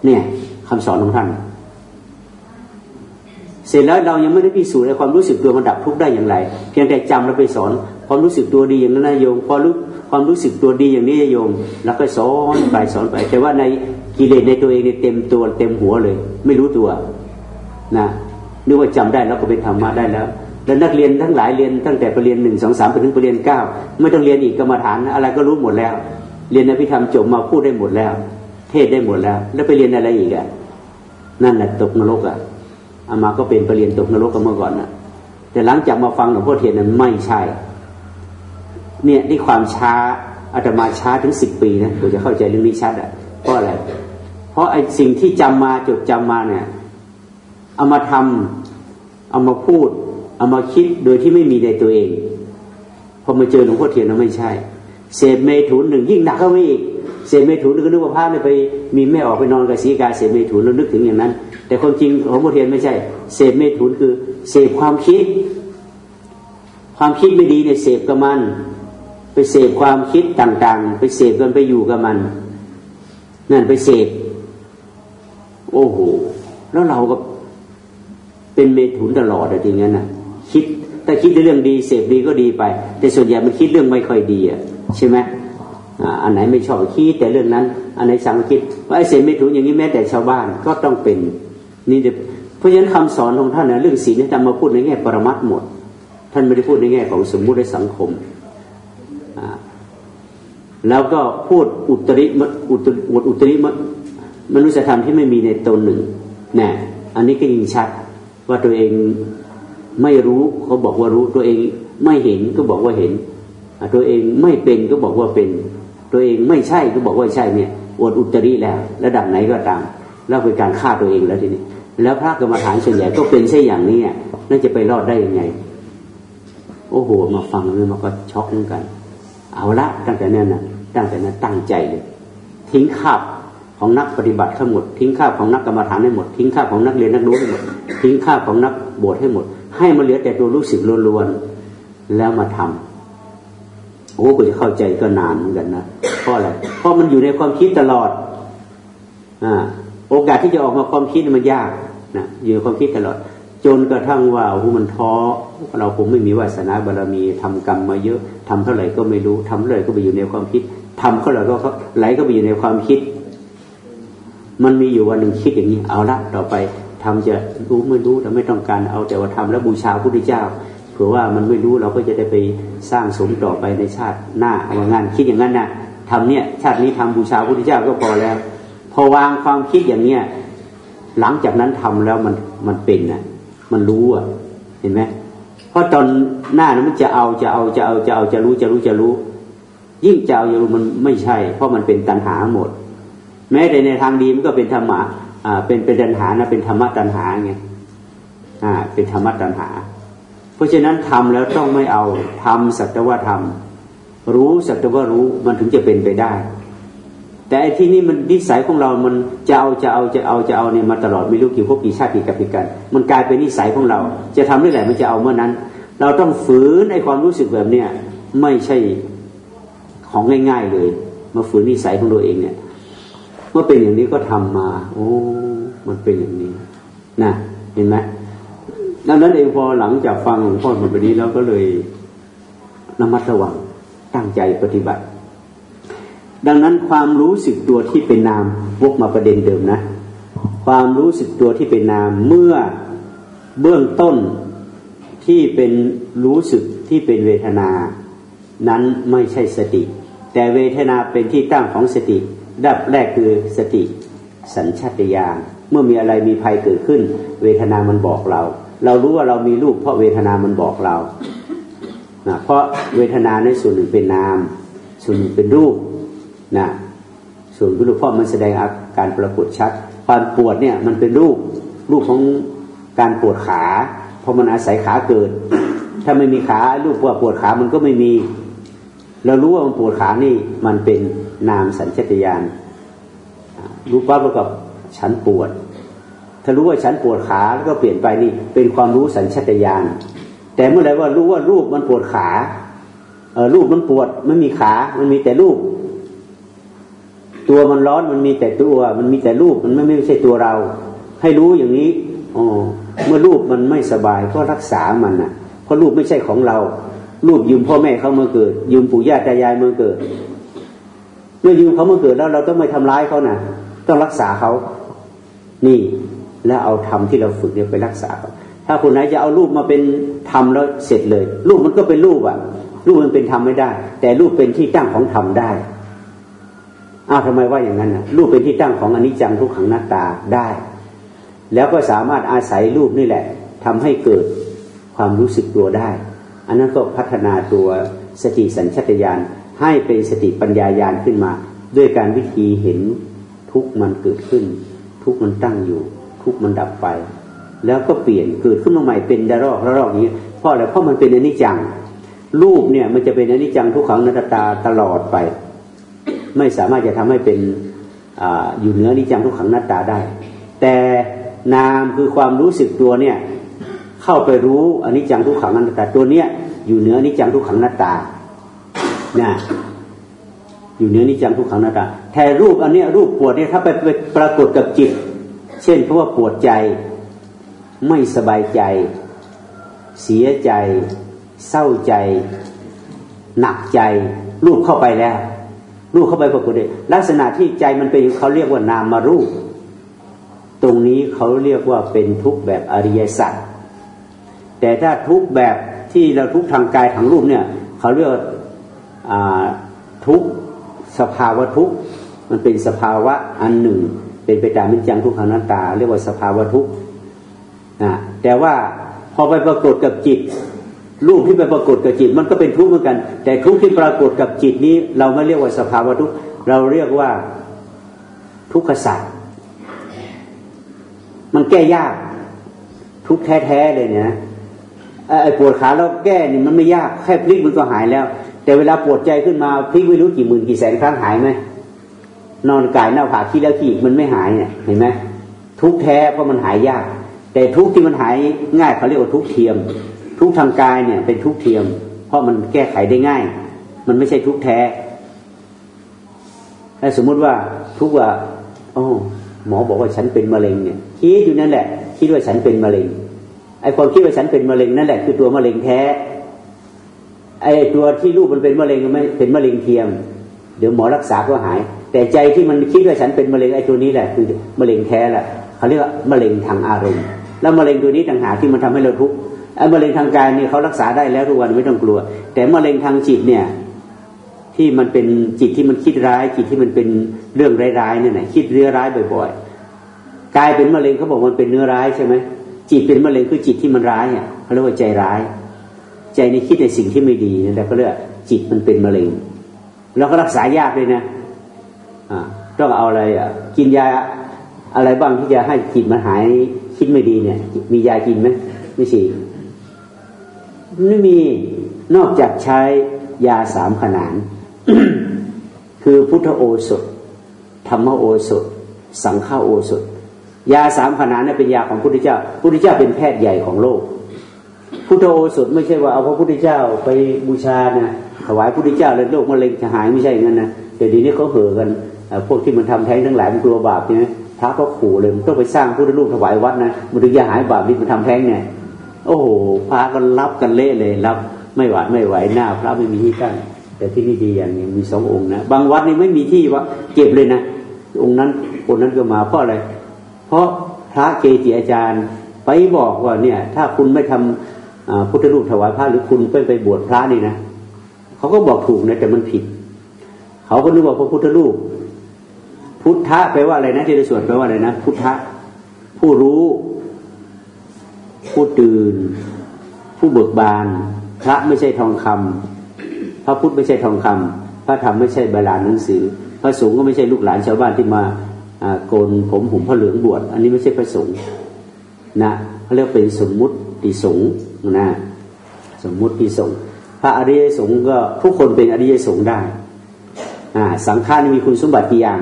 เนี่ยคำสอนของท่าน เสร็จแล้วเรายังไม่ได้พิสูจน์ในความรู้สึกตัวมันดับทุกข์ได้อย่างไร เพียงแต่จำแล้วไปสอน ความรู้สึกตัวดีอย่างนั้นนาโยมพอรู้ความรู้สึกตัวดีอย่างนี้โยม แล้วก็สอนไปสอนไป แต่ว่าในกิเลสในตัวเองเนี่ยเต็มตัวเต็มหัวเลย ไม่รู้ตัว นะนึกว่าจำได้แล้วก็เป็นธรรมะได้แล้ว แล้วนักเรียนทั้งหลายเรียนตั้งแต่ปรริญญาหนึ่งสองสามไปถึงปรริญญาเก้าไม่ต้องเรียนอีกกรรมฐาน อะไรก็รู้หมดแล้ว เรียนอภิธรรมจบมาพูดได้หมดแล้ว เทศได้หมดแล้ว แล้วไปเรียนอะไรอีกอะนั่นแหละตกนรกอะอามาก็เป็นปรริญญาตกนรกกันเมื่อก่อนนะแต่หลังจากมาฟังหลวงพ่อเทียนนั้นไม่ใช่ เนี่ยที่ความช้าอาตมาช้าถึงสิบปีนะผมจะเข้าใจเรื่องนี้ชัดอะเพราะอะไร เพราะไอ้สิ่งที่จำมาจดจำมาเนี่ยเอามาทำเอามาพูด เอามาคิดโดยที่ไม่มีในตัวเอง พอมาเจอหลวงพ่อเทียนนั้นไม่ใช่ เสพเมถุนหนึ่งยิ่งหนักเข้าไปอีกเสพเมถุนก็นึกว่าพระเนี่ยไป มีแม่ออกไปนอนกับศีกาเสพเมถุนแล้วนึกถึงอย่างนั้น แต่ความจริงของโมเทียนไม่ใช่ เสพเมถุนคือเสพความคิด ความคิดไม่ดีเนี่ยเสพกับมัน ไปเสพความคิดต่างๆ ไปเสพกันไปอยู่กับมันนั่นไปเสพโอ้โห แล้วเราก็เป็นเมถุนตลอดอะทีงั้นนะ คิดแต่คิดในเรื่องดีเสพดีก็ดีไป แต่ส่วนใหญ่มันคิดเรื่องไม่ค่อยดีอะใช่ไหมอันไหนไม่ชอบคิดแต่เรื่องนั้น อันไหนสังคิดว่าไอ้เสพเมถุนอย่างนี้แม้แต่ชาวบ้านก็ต้องเป็นนี่เพราะฉะนั้นคำสอนของท่านนะเรื่องศีลท่านมาพูดในแง่ปรมัตหมด ท่านไม่ได้พูดในแง่ของสมมุติในสังคมแล้วก็พูดอุตริมอุตริอุตริมมนุษยธรรมที่ไม่มีในตนหนึ่งนี่อันนี้ก็ยิ่งชัดว่าตัวเอง ไม่รู้เขาบอกว่ารู้ตัวเองไม่เห็นก็บอกว่าเห็น ตัวเองไม่เป็นก็บอกว่าเป็น ตัวเองไม่ใช่ก็บอกว่าใช่เนี่ยอวดอุตริแล้ว ระดับไหนก็ตาม แล้วเป็นการฆ่าตัวเองแล้วทีนี้ แล้วพระกรรมฐานส่วนใหญ่ก็เป็นเช่อย่างนี้น่าจะไปรอดได้ยังไง โอ้โห มาฟังเลยมันก็ช็อกเหมือนกัน เอาละตั้งแต่นั้นนะตั้งแต่นั้นตั้งใจเลย ทิ้งขาบของนักปฏิบัติทั้งหมดทิ้งข้าของนักกรรมฐานให้หมดทิ้งข้าของนักเรียนนักรู้ให้หมดทิ้งข้าของนักบวชให้หมด ให้มันเหลือแต่ตัวรู้สึกล้วนๆแล้วมาทำโอ้กูจะเข้าใจก็นานเหมือนกันนะเพราะอะไรเพราะมันอยู่ในความคิดตลอดอ่าโอกาสที่จะออกมาความคิดมันยากนะอยู่ในความคิดตลอด จนกระทั่งว่าโอ้มันท้อเราคงไม่มีวาสนาบารมีทำกรรมมาเยอะทำเท่าไหร่ก็ไม่รู้ทำเท่าไหร่ก็ไปอยู่ในความคิดทำเท่าไหร่ก็ไหลก็ไปอยู่ในความคิด มันมีอยู่วันหนึ่งคิดอย่างนี้เอาละต่อไป ทำจะรู้ไม่รู้แต่ไม่ต้องการเอาแต่ว่าทำแล้วบูชาพระพุทธเจ้าเผื่อว่ามันไม่รู้เราก็จะได้ไปสร้างสมต่อไปในชาติหน้าเอางานคิดอย่างนั้นนะทำเนี่ยชาตินี้ทำบูชาพระพุทธเจ้าก็พอแล้ว พอวางความคิดอย่างเนี้ยหลังจากนั้นทำแล้วมันมันเป็นนะมันรู้อะเห็นไหมเพราะตอนหน้านั้นมันจะเอาจะเอาจะเอาจะเอาจะรู้จะรู้จะรู้ ยิ่งจะเอาอย่รู้มันไม่ใช่ เพราะมันเป็นตัณหาหมด แม้แต่ในทางดีมันก็เป็นธรรมะ อ่า เป็นเป็นตัณหานะเป็นธรรมะตัณหาไงอ่า เป็นธรรมะตัณหา เพราะฉะนั้นทำแล้วต้องไม่เอาทำสัตว์ว่าทำรู้สัตว์ว่ารู้มันถึงจะเป็นไปได้ แต่ไอ้ที่นี่มันนิสัยของเรา มันจะเอาจะเอาจะเอาจะเอาเนี่ยมาตลอดไม่รู้กี่พวกกี่ชาติกี่กับกี่กันมันกลายเป็นนิสัยของเรา จะทำเมื่อไหร่มันจะเอาเมื่อนั้น เราต้องฝืนไอ้ความรู้สึกแบบเนี้ยไม่ใช่ของง่าย ๆเลย มาฝืนนิสัยของตัวเองเนี่ย เมื่อเป็นอย่างนี้ก็ทำมา โอ้มันเป็นอย่างนี้นะเห็นไหมดังนั้นเองพอหลังจากฟังหลวงพ่อมาแบบนี้แล้วก็เลยระมัดระวังตั้งใจปฏิบัติ ดังนั้นความรู้สึกตัวที่เป็นนามวกมาประเด็นเดิมนะ ความรู้สึกตัวที่เป็นนามเมื่อเบื้องต้นที่เป็นรู้สึกที่เป็นเวทนา นั้นไม่ใช่สติ แต่เวทนาเป็นที่ตั้งของสติ ดับแรกคือสติสัญชาตญาณเมื่อมีอะไรมีภัยเกิดขึ้น เวทนามันบอกเรา เรารู้ว่าเรามีรูปเพราะเวทนามันบอกเรานะเพราะเวทนาในส่วนหนึ่งเป็นนาม ส่วนหนึ่งเป็นรูปนะส่วนรูปเพราะมันแสดงอาการปรากฏชัด ความปวดเนี่ยมันเป็นรูปรูปของการปวดขา เพราะมันอาศัยขาเกิด ถ้าไม่มีขารูปปวดปวดขามันก็ไม่มี เรารู้ว่ามันปวดขานี่มันเป็นนามสัญชตาตญาณรู้ปั๊บแล้วกับฉันปวด ถ้ารู้ว่าฉันปวดขาแล้วก็เปลี่ยนไปนี่เป็นความรู้สัญชตาตญาณแต่เมื่อไหร่ว่ารู้ว่ารูปมันปวดขาเออรูปมันปวดมันมีขา มันมีแต่รูป ตัวมันร้อนมันมีแต่ตัว มันมีแต่รูปมันไม่ไม่ใช่ตัวเรา ให้รู้อย่างนี้อ๋อเมื่อรูปมันไม่สบายก็รักษามันนะเพราะรูปไม่ใช่ของเรา รูปยืมพ่อแม่เขาเมื่อเกิด ยืมปู่ย่าตายายเมื่อเกิดเมื่อยืมเขาเมื่อเกิดแล้วเราต้องไม่ทำร้ายเขานะต้องรักษาเขา นี่แล้วเอาธรรมที่เราฝึกเนี่ยไปรักษาเขาถ้าคนไหนจะเอารูปมาเป็นธรรมแล้วเสร็จเลย รูปมันก็เป็นรูปอะรูปมันเป็นธรรมไม่ได้ แต่รูปเป็นที่ตั้งของธรรมได้อ้าวทำไมว่าอย่างนั้นนะรูปเป็นที่ตั้งของอนิจจังทุกขังหน้าตาได้ แล้วก็สามารถอาศัยรูปนี่แหละทำให้เกิดความรู้สึกตัวได้ อันนั้นก็พัฒนาตัวสติสัญชตาตญาณให้เป็นสติปัญญายาณขึ้นมา ด้วยการวิธีเห็นทุกมันเกิดขึ้น ทุกมันตั้งอยู่ ทุกมันดับไป แล้วก็เปลี่ยนเกิดขึ้นมาใหม่เป็นดารอกระรอกนี้เพราะอะไรเพราะมันเป็นอนิจจังรูปเนี่ยมันจะเป็นอนิจจังทุกขังนัตตาตลอดไป ไม่สามารถจะทำให้เป็นออยู่เหนืออนิจังทุกขังน้าตาได้ แต่นามคือความรู้สึกตัวเนี่ย เข้าไปรู้อันิจจังทุกขังหน้าตาตัวเนี้ย อยู่เหนือนิจังทุกขังหน้าตานะอยู่เหนือนิจังทุกขังหน้าตาแทนรูปอันเนี้ยรูปปวดเนี่ยถ้าไปปรากฏกับจิต เช่นเพราะว่าปวดใจไม่สบายใจ เสียใจ เศร้าใจ หนักใจ รูปเข้าไปแล้วรูปเข้าไปปรากฏเลยลักษณะที่ใจมันเป็นเขาเรียกว่านามารูป ตรงนี้เขาเรียกว่าเป็นทุกแบบอริยสัจ แต่ถ้าทุกแบบที่เราทุกทางกายทางรูปเนี่ยเขาเรียกทุกสภาวะทุกมันเป็นสภาวะอันหนึ่ง เป็นไปตามมิจจังทุกขังนัตตา เรียกว่าสภาวะทุกนะแต่ว่าพอไปปรากฏกับจิต รูปที่ไปปรากฏกับจิต มันก็เป็นทุกข์เหมือนกัน แต่ทุกข์ที่ปรากฏกับจิตนี้ เราไม่เรียกว่าสภาวะทุกข์เราเรียกว่าทุกขสัตว์มันแก้ยาก ทุกแท้ๆเลยเนี่ย ไอ้ปวดขาแล้วแก้นี่มันไม่ยากแค่พลิกมันก็หายแล้ว แต่เวลาปวดใจขึ้นมาพลิกไม่รู้กี่หมื่นกี่แสนครั้งหายไหมนอนกายหน้าผากขี้แล้วขี้มันไม่หายเนี่ยเห็นไหมทุกแท้เพราะมันหายยาก แต่ทุกที่มันหายง่ายเขาเรียกว่าทุกเทียม ทุกทางกายเนี่ย เป็นทุกเทียม เพราะมันแก้ไขได้ง่าย มันไม่ใช่ทุกแท้ถ้าสมมุติว่าทุกว่าโอ้หมอบอกว่าฉันเป็นมะเร็งเนี่ยคิดอยู่นั่นแหละคิดว่าฉันเป็นมะเร็ง ไอ้ความคิดว่าฉันเป็นมะเร็งนั่นแหละคือตัวมะเร็งแท้ ไอ้ตัวที่ลูกมันเป็นมะเร็งไม่เป็นมะเร็งเทียม เดี๋ยวหมอรักษาก็หาย แต่ใจที่มันคิดว่าฉันเป็นมะเร็งไอ้ตัวนี้แหละคือมะเร็งแท้แหละเขาเรียกว่ามะเร็งทางอารมณ์ แล้วมะเร็งตัวนี้ต่างหากที่มันทำให้เราทุกข์ไอ้มะเร็งทางกายนี่เขารักษาได้แล้วทุกวันไม่ต้องกลัว แต่มะเร็งทางจิตเนี่ยที่มันเป็นจิตที่มันคิดร้าย จิตที่มันเป็นเรื่องร้ายๆเนี่ยนะคิดเรื่องร้ายบ่อย ๆ กลายเป็นมะเร็งเขาบอกมันเป็นเนื้อร้ายใช่ไหม จิตเป็นมะเร็งคือจิตที่มันร้ายอะเขาเรียกว่าใจร้าย ใจในคิดในสิ่งที่ไม่ดีนั่นแหละเขาเรียกจิตมันเป็นมะเร็งเราก็รักษายากเลยนะอ่าต้องเอาอะไรอะกินยาอะไรบ้างที่จะให้จิตมันหายคิดไม่ดีเนี่ย มียากินไหมไม่ใช่ไม่มีนอกจากใช้ยาสามขนาน คือพุทธโอสถ ธรรมโอสถ สังฆโอสถ ยาสามขนาดนั้นเป็นยาของพุทธเจ้าพุทธเจ้าเป็นแพทย์ใหญ่ของโลก พุทธโอสถไม่ใช่ว่าเอาพระพุทธเจ้าไปบูชานะถวายพุทธเจ้าแล้วโรคมะเร็งจะหายไม่ใช่อย่างนั้นนะแต่ดีนี้เขาเห่อกันพวกที่มันทำแท้งทั้งหลายมันกลัวบาปใช่ไหมพระก็ขู่เลยต้องไปสร้างพุทธรูปถวายวัดนะมันถึงจะหายบาปที่มันทำแท้งไงโอ้โหพระก็รับกันเละเลยรับไม่หวไม่ไหวหน้า พระไม่มีที่ตั้งแต่ที่นี่ดีอย่างนี้มีสององค์นะบางวัดนี่ไม่มีที่ว่าเก็บเลยนะองค์นั้นคนนั้นก็มาเพราะอะไร ราะพระเกจิอาจารย์ ไปบอกว่าเนี่ย ถ้าคุณไม่ทำพุทธรูปถวายพระหรือคุณไปไปบวชพระนี่นะเขาก็บอกถูกนะแต่มันผิด เขาก็นึกว่าพระพุทธรูป พุทธะแปลว่าอะไรนะที่ในสวดแปลว่าอะไรนะพุทธะผู้รู้ ผู้ตื่น ผู้เบิกบาน พระไม่ใช่ทองคำพระพุทธไม่ใช่ทองคำพระธรรมไม่ใช่ใบลานหนังสือ พระสงฆ์ก็ไม่ใช่ลูกหลานชาวบ้านที่มา โกนผมหุ่มผ้าเหลืองบวชอันนี้ไม่ใช่พระสงฆ์นะเขาเรียกเป็นสมมุติสงฆ์นะสมมุติสงฆ์พระอริยสงฆ์ก็ทุกคนเป็นอริยสงฆ์ได้สังฆานี่มีคุณสมบัติกี่อย่าง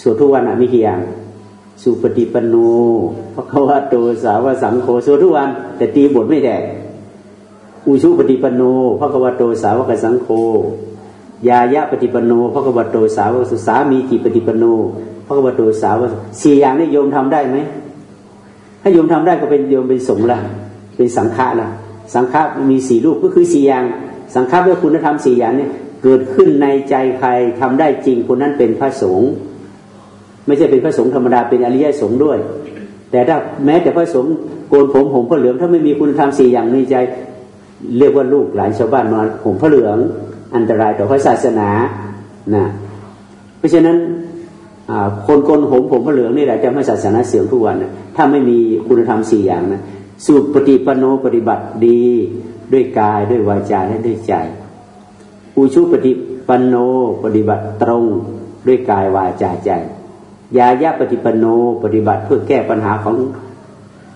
สวดทุกวันอะมีกี่อย่างสุปฏิปันโนพระควาโตสาวสังโฆสวดทุกวัน แต่ตีบทไม่แดกอุชุปฏิปันโนพระควาโตสาวกสังโฆ ยายะปฏิปโนพระกบฏโตสาวกสามีจิปฏิปโนพระกบฏโตสาวสี่อย่างนี้โยมทำได้ไหมถ้าโยมทำได้ก็เป็นโยมเป็นสงฆ์ละเป็นสังฆะละสังฆะมีสี่รูปก็คือสี่อย่าง สังฆะด้วยคุณธรรมสี่อย่างนี้เกิดขึ้นในใจใครทำได้จริงคนนั้นเป็นพระสงฆ์ไม่ใช่เป็นพระสงฆ์ธรรมดาเป็นอริยสงฆ์ด้วย แต่ถ้าแม้แต่พระสงฆ์โกนผมผมพระเหลืองถ้าไม่มีคุณธรรมสี่อย่างในใจ เรียกว่าลูกหลานชาวบ้านมาผมพระเหลือง อันตรายต่อพระศาสนานะเพราะฉะนั้นคนกนผมผมพระเหลืองนี่แหละจะไม่ศาสนาเสื่อมทุกวันนะถ้าไม่มีคุณธรรมสี่อย่างนะสูตรปฏิปโนปฏิบัติดีด้วยกายด้วยวาจาและด้วยใจ อุชุปฏิปโนปฏิบัติตรงด้วยกายวาจาใจ ยายะปฏิปโนปฏิบัติเพื่อแก้ปัญหาของ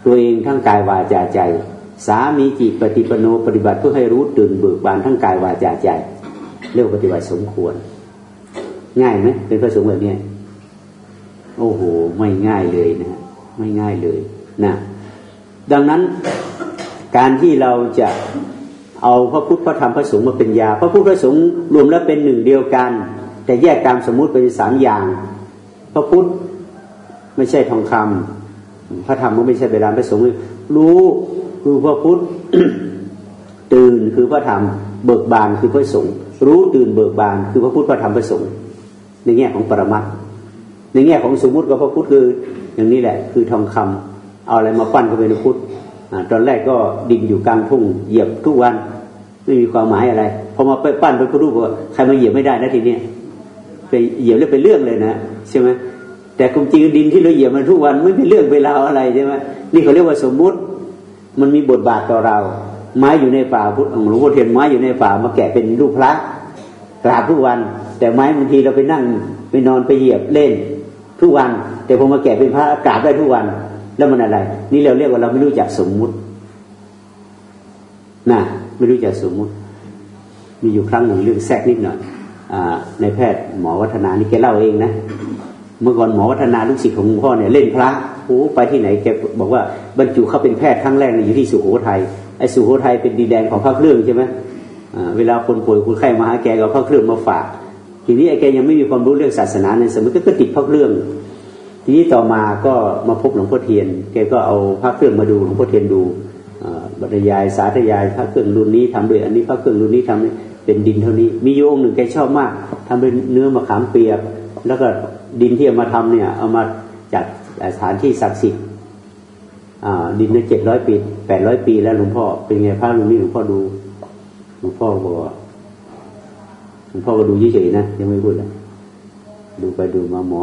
ตัวเองทั้งกายวาจาใจ สามีจิตปฏิปโนปฏิบัติเพื่อให้รู้ตื่นเบิกบานทั้งกายวาจาใจ เรียกปฏิบัติสมควร ง่ายไหมเป็นพระสงฆ์แบบนี้โอ้โห ไม่ง่ายเลยนะ ไม่ง่ายเลยนะดังนั้นการที่เราจะเอาพระพุทธพระธรรมพระสงฆ์มาเป็นยา พระพุทธพระสงฆ์รวมแล้วเป็นหนึ่งเดียวกัน แต่แยกตามสมมุติเป็นสามอย่าง พระพุทธไม่ใช่ทองคำพระธรรมก็ไม่ใช่เวลาพระสงฆ์รู้คือพระพุทธตื่นคือพระธรรม เบิกบานคือพระสงฆ์ รู้ตื่นเบิกบาน คือพระพุทธพระธรรมพระสงฆ์ในแง่ของปรมัตในแง่ของสมมุติก็พระพุทธคืออย่างนี้แหละ คือทองคำเอาอะไรมาปั้นก็เป็นพระพุทธตอนแรกก็ดินอยู่กลางทุ่งเหยียบทุกวันไม่มีความหมายอะไรพอมาไปปั้นเป็นพระรูปว่าใครมาเหยียบไม่ได้นะทีนี้ไปเหยียบแล้วเป็นเรื่องเลยนะใช่ไหมแต่กุมจริงดินที่เราเหยียบมันทุกวันไม่เป็นเรื่องเวลาอะไรใช่ไหมนี่เขาเรียกว่าสมมุติ มันมีบทบาทต่อเรา ไม้อยู่ในป่าพุทธหลวงพ่อเทียนไม้อยู่ในป่ามาแกะเป็นรูปพระกราบทุกวัน แต่ไม้บางทีเราไปนั่งไปนอนไปเหยียบเล่นทุกวัน แต่พอมาแกะเป็นพระกราบได้ทุกวัน แล้วมันอะไร นี่เราเรียกว่าเราไม่รู้จักสมมุตินะไม่รู้จะสมมุติ มีอยู่ครั้งหนึ่งเรื่องแทรกนิดหน่อยอในแพทย์หมอวัฒนานี่แกเล่าเองนะเมื่อก่อนหมอวัฒนาลูกศิษย์ของหลวงพ่อเนี่ยเล่นพระโอ้ไปที่ไหนแกบอกว่าบรรจุเขาเป็นแพทย์ครั้งแรกอยู่ที่สุโขทัย ไอ้สุโขทัยเป็นดีแดนของพระเครื่องใช่ไหมเวลาคนป่วยคนไข้มาหาแกก็พระเครื่องมาฝาก ทีนี้ไอ้แกยังไม่มีความรู้เรื่องศาสนาในสมัยก็ติดพระเครื่อง ทีนี้ต่อมาก็มาพบหลวงพ่อเทียน แกก็เอาพระเครื่องมาดูหลวงพ่อเทียนดูบรรยายสาธยายพระเครื่องรุ่นนี้ทำด้วยอันนี้พระเครื่องรุ่นนี้ทำเป็นดินเท่านี้ มีโยงหนึ่งแกชอบมากทำเป็นเนื้อมะขามเปียก แล้วก็ดินที่เอามาทำเนี่ยเอามาจากสถานที่ศักดิ์สิทธิ์ ดินในเจ็ดร้อยปีแปดร้อยปีแล้วหลวงพ่อเป็นไงพระรุ่นนี้หลวงพ่อดูหลวงพ่อบอกหลวงพ่อก็ดูเฉยๆนะยังไม่พูดเลยดูไปดูมาหมอ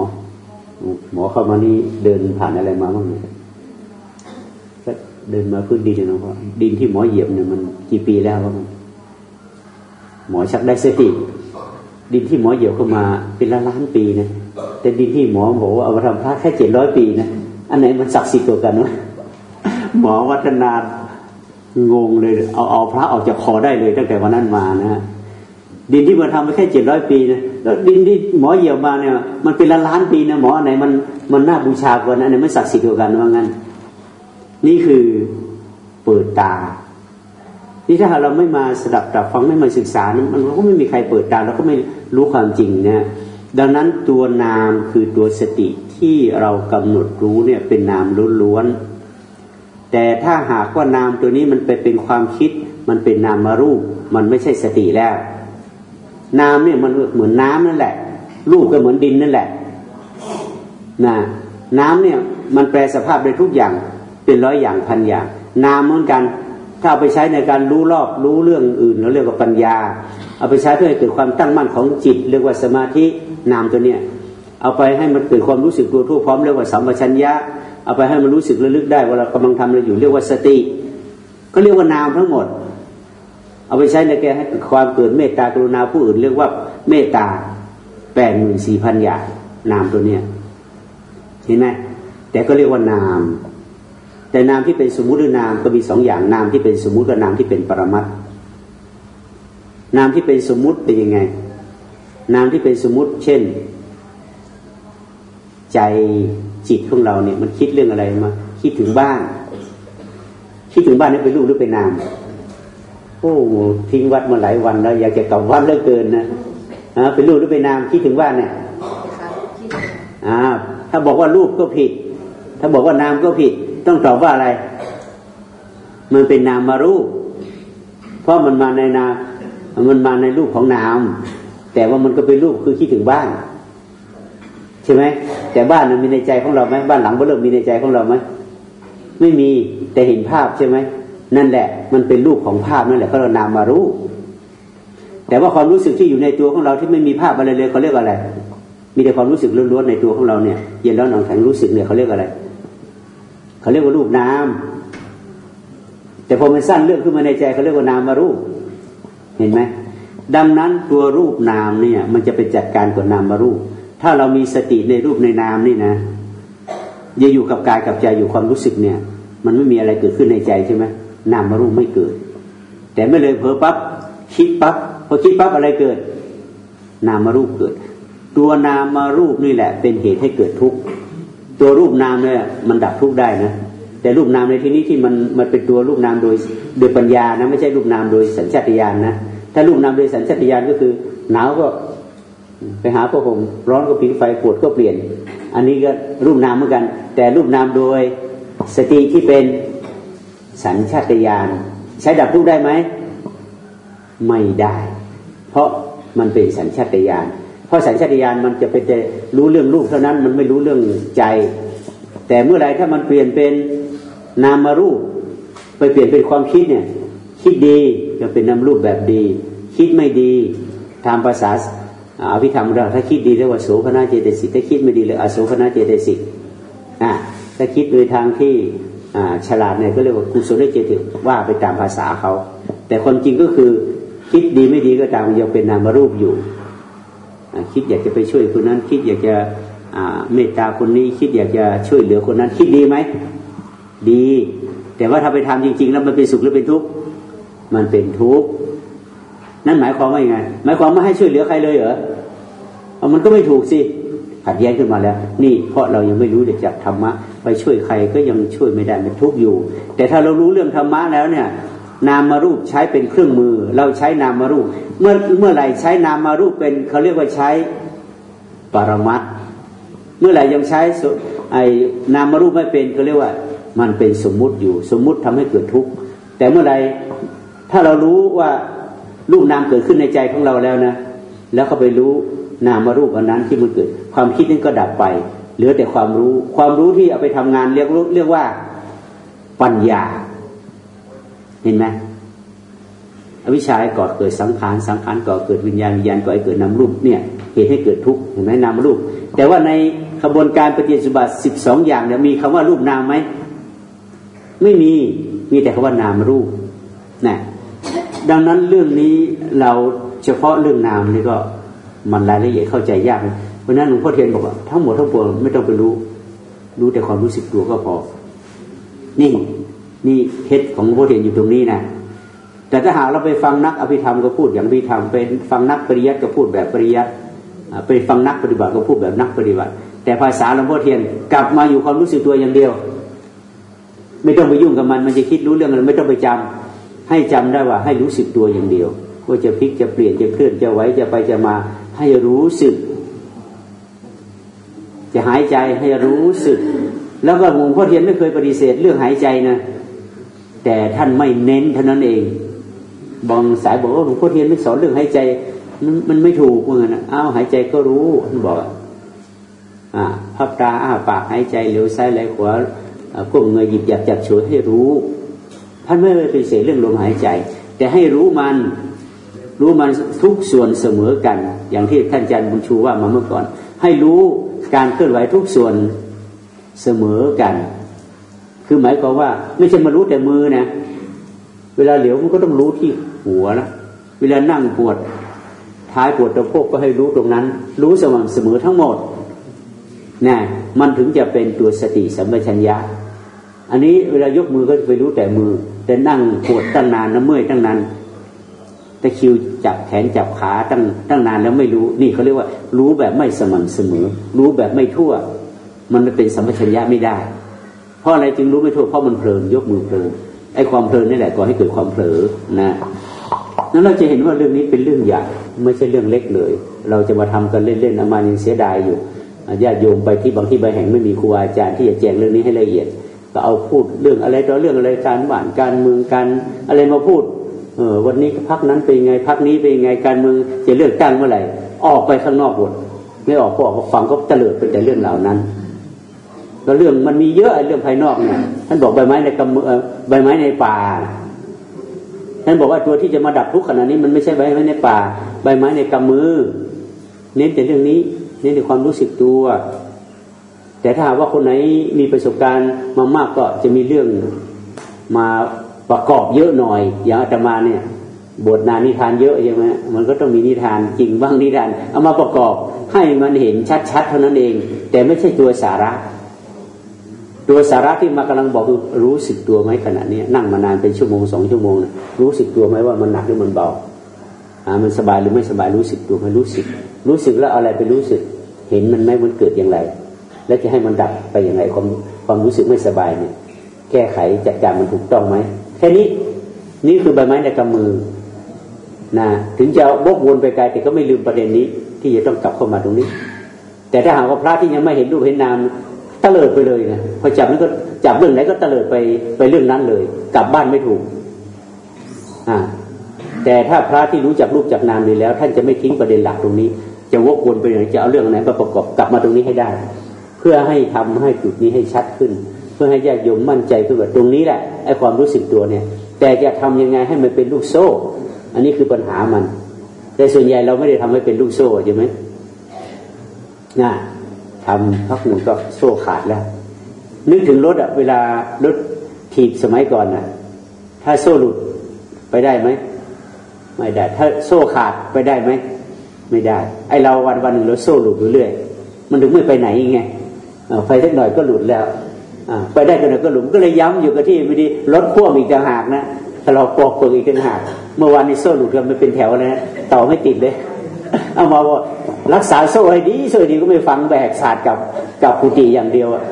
หมอเข้ามานี่เดินผ่านอะไรมาบ้างเนี่ยเดินมาพื้นดินนะพ่อดินที่หมอเหยียบเนี่ยมันกี่ปีแล้ววะหมอชักได้สติดินที่หมอเหยียบเข้ามาเป็นล้านล้านปีนะแต่ดินที่หมอบอกว่าเอามาทำพระแค่เจ็ดร้อยปีนะอันไหนมันศักดิ์สิทธิ์กว่ากันวะ หมอวัฒนางงเลย เอาเอาพระออกจากคอได้เลย ตั้งแต่วันนั้นมานะฮะดินที่มาทำไปแค่เจ็ดร้อยปีนะแล้วดินที่หมอเหยียบมาเนี่ย มันเป็นล้านล้านปีนะหมออันไหนมันมันน่าบูชากว่านั้นอันไหนไม่ศักดิ์สิทธิ์กว่ากันว่างั้น นี่คือเปิดตา นี่ถ้าเราไม่มาสดับตับฟังไม่มาศึกษานะมันก็ไม่มีใครเปิดตาเราก็ไม่รู้ความจริงนะดังนั้นตัวนามคือตัวสติที่เรากำหนดรู้เนี่ยเป็นนามล้วนๆ แต่ถ้าหากว่านามตัวนี้มันไปเป็นความคิด มันเป็นนามารูป มันไม่ใช่สติแล้ว นามเนี่ยมันเหมือนน้ำนั่นแหละ รูปก็เหมือนดินนั่นแหละนะน้ำเนี่ยมันแปลสภาพได้ทุกอย่างเป็นร้อยอย่างพันอย่าง นามเหมือนกัน ถ้าเอาไปใช้ในการรู้รอบรู้เรื่องอื่นเราเรียกว่าปัญญา เอาไปใช้เพื่อให้เกิดความตั้งมั่นของจิต เรียกว่าสมาธินามตัวเนี้ยเอาไปให้มันเกิดความรู้สึกตัวทั่วพร้อมเรียกว่าสัมปชัญญะ เอาไปให้มันรู้สึกระลึกได้ว่าเรากำลังทำอะไรอยู่เรียกว่าสติ ก็เรียกว่านามทั้งหมด เอาไปใช้ในแกให้ความเกิดเมตตากรุณาผู้อื่นเรียกว่าเมตตาแปดหมื่นสี่พันอย่างนามตัวเนี้ยเห็นไหมแต่ก็เรียกว่านาม แต่นามที่เป็นสมมุติหรือนามก็มีสองอย่างนามที่เป็นสมมุติกับนามที่เป็นปรมัตนามที่เป็นสมมุติเป็นยังไง นามที่เป็นสมมุติ เช่น ใจ จิตของเราเนี่ย มันคิดเรื่องอะไรมา คิดถึงบ้าน คิดถึงบ้านนี่เป็นรูปหรือเป็นนามโอ้ทิ้งวัดมาหลายวันแล้ว อยากจะกลับวัดเลิกเกินนะอ่าเป็นรูปหรือเป็นนามคิดถึงบ้านเนี่ยอ่า ถ้าบอกว่ารูปก็ผิด ถ้าบอกว่านามก็ผิด ต้องตอบว่าอะไร มันเป็นนามมารูป เพราะมันมาในนามมันมาในรูปของนามแต่ว่ามันก็เป็นรูปคือคิดถึงบ้าน ใช่ไหม แต่บ้านมันมีในใจของเราไหมบ้านหลังบ้านเริ่มมีในใจของเราไหมไม่มีแต่เห็นภาพใช่ไหมนั่นแหละ มันเป็นรูปของภาพนั่นแหละเขาเรานามมารูปแต่ว่าความรู้สึกที่อยู่ในตัวของเราที่ไม่มีภาพอะไรเลยเขาเรียกอะไร มีแต่ความรู้สึกล้วนๆในตัวของเราเนี่ย เย็นแล้วหนองแข็งรู้สึกเนี่ยเขาเรียกอะไรเขาเรียกว่ารูปนามแต่พอมันสั้นเรื่องขึ้นมาในใจเขาเรียกว่านามมารูป เห็นไหมดังนั้นตัวรูปนามเนี่ย มันจะไปจัดการกับนามมารูป ถ้าเรามีสติในรูปในนามนี่นะจะอยู่กับกายกับใจอยู่ความรู้สึกเนี่ย มันไม่มีอะไรเกิดขึ้นในใจใช่ไหมนามมารูปไม่เกิด แต่ไม่เลยเผลอปั๊บคิดปั๊บพอคิดปั๊บอะไรเกิด นามมารูปเกิด ตัวนามารูปนี่แหละ เป็นเหตุให้เกิดทุกข์ตัวรูปนามเนี่ยมันดับทุกข์ได้นะแต่รูปนามในที่นี้ที่มันมันเป็นตัวรูปนามโดยโดยปัญญานะไม่ใช่รูปนามโดยสัญชาตญาณนะถ้ารูปนามโดยสัญชาตญาณก็คือหนาวก็ ไปหาผ้าห่มร้อนก็ผิงไฟปวดก็เปลี่ยน อันนี้ก็รูปนามเหมือนกัน แต่รูปนามโดยสติที่เป็นสัญชาตญาณใช้ดับทุกข์ได้ไหมไม่ได้ เพราะมันเป็นสัญชาตญาณเพราะสัญชาตญาณมันจะเป็นแต่รู้เรื่องรูปเท่านั้นมันไม่รู้เรื่องใจ แต่เมื่อไรถ้ามันเปลี่ยนเป็นนามารูป ไปเปลี่ยนเป็นความคิดเนี่ย คิดดีจะเป็นนามรูปแบบดี คิดไม่ดีทางภาษา อภิธรรมเราถ้าคิดดีเรียกว่าโสภณเจตสิกถ้าคิดไม่ดีเรียกอโสภณเจตสิกอ่าถ้าคิดโดยทางที่ฉลาดเนี่ยก็เรียกว่ากุศลเจติว่าไปตามภาษาเขา แต่คนจริงก็คือคิดดีไม่ดีก็ตามยังเป็นนามรูปอยู่ คิดอยากจะไปช่วยคนนั้น คิดอยากจะเมตตาคนนี้คิดอยากจะช่วยเหลือคนนั้น คิดดีไหมดี แต่ว่าถ้าไปทำจริง ๆ แล้วมันเป็นสุขหรือเป็นทุกข์มันเป็นทุกข์ นั่นหมายความว่ายังไง หมายความว่ให้ช่วยเหลือใครเลยเหรอมันก็ไม่ถูกสิขัดแย้งขึ้นมาแล้ว นี่เพราะเรายังไม่รู้เด็กจากธรรมะ ไปช่วยใครก็ยังช่วยไม่ได้มันทุกข์อยู่ แต่ถ้าเรารู้เรื่องธรรมะแล้วเนี่ย นามารูปใช้เป็นเครื่องมือ เราใช้นามารูป เมื่อเมื่อไหร่ใช้นามารูปเป็นเขาเรียกว่าใช้ปรมัตเมื่อไหร่ยังใช้ไอ้นามารูปไม่เป็นเขาเรียกว่า มันเป็นสมมุติอยู่ สมมุติทำให้เกิดทุกข์แต่เมื่อไหร่ถ้าเรารู้ว่า รูปนามเกิดขึ้นในใจของเราแล้วนะ แล้วก็ไปรู้นามารูปอันนั้นที่มันเกิด ความคิดนั้นก็ดับไป เหลือแต่ความรู้ ความรู้ที่เอาไปทำงานเรียกเรียกว่าปัญญา เห็นไหมอวิชชาก่อเกิดสังขารสังขารก่อเกิดวิญญาณวิญญาณก่อให้เกิดนามรูปเนี่ยเหตุให้เกิดทุกข์เห็นไหมนามรูป แต่ว่าในขบวนการปฏิจจุบัติสิบสองอย่างเนี่ยมีคำว่ารูปนามไหมไม่มีมีแต่คำว่านามรูปนะ ดังนั้นเรื่องนี้เราเฉพาะเรื่องนามนี่ก็มันรายละเอียดเข้าใจยากเพราะนั้นหลวงพ่อเทียนบอกว่าทั้งหมดทั้งปวงไม่ต้องไปรู้ รู้แต่ความรู้สึกตัวก็พอ นี่นี่เพชรของหลวงพ่อเทียนอยู่ตรงนี้นะแต่ถ้าหากเราไปฟังนักอภิธรรมก็พูดอย่างอภิธรรมไปฟังนักปริยัติก็พูดแบบปริยัติไปฟังนักปฏิบัติก็พูดแบบนักปฏิบัติ แต่ภาษาหลวงพ่อเทียนกลับมาอยู่ความรู้สึกตัวอย่างเดียว ไม่ต้องไปยุ่งกับมันมันจะคิดรู้เรื่องอะไรไม่ต้องไปจำ ให้จำได้ว่าให้รู้สึกตัวอย่างเดียวว่าจะพลิกจะเปลี่ยนจะเคลื่อนจะไหวจะไปจะมาให้รู้สึก จะหายใจให้รู้สึก แล้วก็หลวงพ่อเทียนไม่เคยปฏิเสธเรื่องหายใจนะ แต่ท่านไม่เน้นเท่านั้นเองบางสายบอกว่าหลวงพ่อเทียนไม่สอนเรื่องหายใจมันไม่ถูกเหมือนกันอ้าวหายใจก็รู้ท่านบอกอ่าพับตาอ้าปากหายใจเหลวซ้ายไหลขวาก้มเงยหยิบหยับจับฉวยให้รู้ ท่านไม่ไปปฏิเสธเรื่องลมหายใจ แต่ให้รู้มันรู้มันทุกส่วนเสมอกัน อย่างที่ท่านอาจารย์บุญชูว่ามาเมื่อก่อน ให้รู้การเคลื่อนไหวทุกส่วนเสมอกัน คือหมายความว่า ไม่ใช่มารู้แต่มือนะ เวลาเหลียวมันก็ต้องรู้ที่หัวนะเวลานั่งปวด ท้ายปวดตะโพกก็ให้รู้ตรงนั้น รู้สม่ำเสมอทั้งหมดนะมันถึงจะเป็นตัวสติสัมปชัญญะ อันนี้เวลายกมือก็ไปรู้แต่มือ แต่นั่งปวดตั้งนานนะเมื่อยตั้งนานตะคิวจับแขนจับขาตั้งตั้งนานแล้วไม่รู้ นี่เขาเรียกว่า รู้แบบไม่สม่ำเสมอ รู้แบบไม่ทั่ว มันเป็นสัมปชัญญะไม่ได้ เพราะอะไรจึงรู้ไม่ทั่วเพราะมันเพลินยกมือเพลินไอ้ความเพลินนี่แหละก่อให้เกิดความเผลอนะนั้นเราจะเห็นว่าเรื่องนี้เป็นเรื่องใหญ่ไม่ใช่เรื่องเล็กเลย เราจะมาทำกันเล่นๆอามายังเสียดายอยู่ญาติโยมไปที่บางที่บางแห่งไม่มีครูอาจารย์ที่จะแจงเรื่องนี้ให้ละเอียด ก็เอาพูดเรื่องอะไรต่อเรื่องอะไรการบ้านการเมืองการอะไรมาพูดเออวันนี้พักนั้นเป็นไงพักนี้เป็นไงการเมืองจะเลือกตั้งเมื่อไหร่ออกไปข้างนอกหมดไม่ออกก็ออกฟังก็เตลิดเป็นแต่เรื่องเหล่านั้นแล้วเรื่องมันมีเยอะเรื่องภายนอกเนี่ยท่านบอกใบไม้ในกำมือใบไม้ในป่าท่านบอกว่าตัวที่จะมาดับทุกข์ขณะนี้มันไม่ใช่ใบไม้ในป่า ใบไม้ในกำมือ เน้นแต่เรื่องนี้ เน้นในความรู้สึกตัว แต่ถ้าว่าคนไหนมีประสบการณ์มามากก็จะมีเรื่องมาประกอบเยอะหน่อย อย่างอาตมาเนี่ยบทนานิทานเยอะใช่ไหมมันก็ต้องมีนิทานจริงบ้างนิทาน เอามาประกอบให้มันเห็นชัดๆเท่านั้นเอง แต่ไม่ใช่ตัวสาระ ตัวสาระที่มากำลังบอกคือรู้สึกตัวไหมขณะนี้นั่งมานานเป็นชั่วโมงสองชั่วโมงนะรู้สึกตัวไหมว่ามันหนักหรือมันเบาอ่ามันสบายหรือไม่สบายรู้สึกตัวไหมรู้สึก รู้สึกแล้วอะไรไปรู้สึก เห็นมันไหมมันเกิดอย่างไร แล้วจะให้มันดับไปอย่างไรความความรู้สึกไม่สบายเนี่ย แก้ไขจัดการมันถูกต้องไหมแค่นี้นี่คือใบไม้ในกำมือนะถึงจะบกวนไปไกลแต่ก็ไม่ลืมประเด็นนี้ ที่จะต้องกลับเข้ามาตรงนี้ แต่ถ้าหากว่าพระที่ยังไม่เห็นรูปเห็นนามตะเลิดไปเลยนะพอจับนั้นก็จับเรื่องไหนก็ตะเลิดไปไปเรื่องนั้นเลย กลับบ้านไม่ถูกอ่าแต่ถ้าพระที่รู้จักรูปจักนามดีแล้ว ท่านจะไม่ทิ้งประเด็นหลักตรงนี้ จะวกวนไปไหนจะเอาเรื่องไหนมาประกอบกลับมาตรงนี้ให้ได้ พื่อให้ทำให้จุดนี้ให้ชัดขึ้น เพื่อให้ญาติโยมมั่นใจขึ้นว่าตรงนี้แหละไอ้ความรู้สึกตัวเนี่ย แต่จะทำยังไงให้มันเป็นลูกโซ่ อันนี้คือปัญหามัน แต่ส่วนใหญ่เราไม่ได้ทำให้เป็นลูกโซ่ใช่ไหมน่าทำพักหนึ่งก็โซ่ขาดแล้ว นึกถึงรถอะเวลารถถีบสมัยก่อนอะถ้าโซ่หลุดไปได้ไหมไม่ได้ ถ้าโซ่ขาดไปได้ไหมไม่ได้ ไอเราวันวันหนึ่งเราโซ่หลุดเรื่อยมันถึงไม่ไปไหนไง ไฟสักหน่อยก็หลุดแล้วไปได้กันหน่อยก็หลุดก็เลยย้ำอยู่กับที่ไม่ดีรถพ่วงอีกต่างหากนะถ้าเราปอกเปลือกอีกกันหักเมื่อวานนี้โซ่หลุดกันไม่เป็นแถวนะต่อไม่ติดเลยเอามาว่ารักษาโซ่ให้ดีโซ่ดีก็ไม่ฟังแบกศาสตร์กับกับกุฏิอย่างเดียวอะ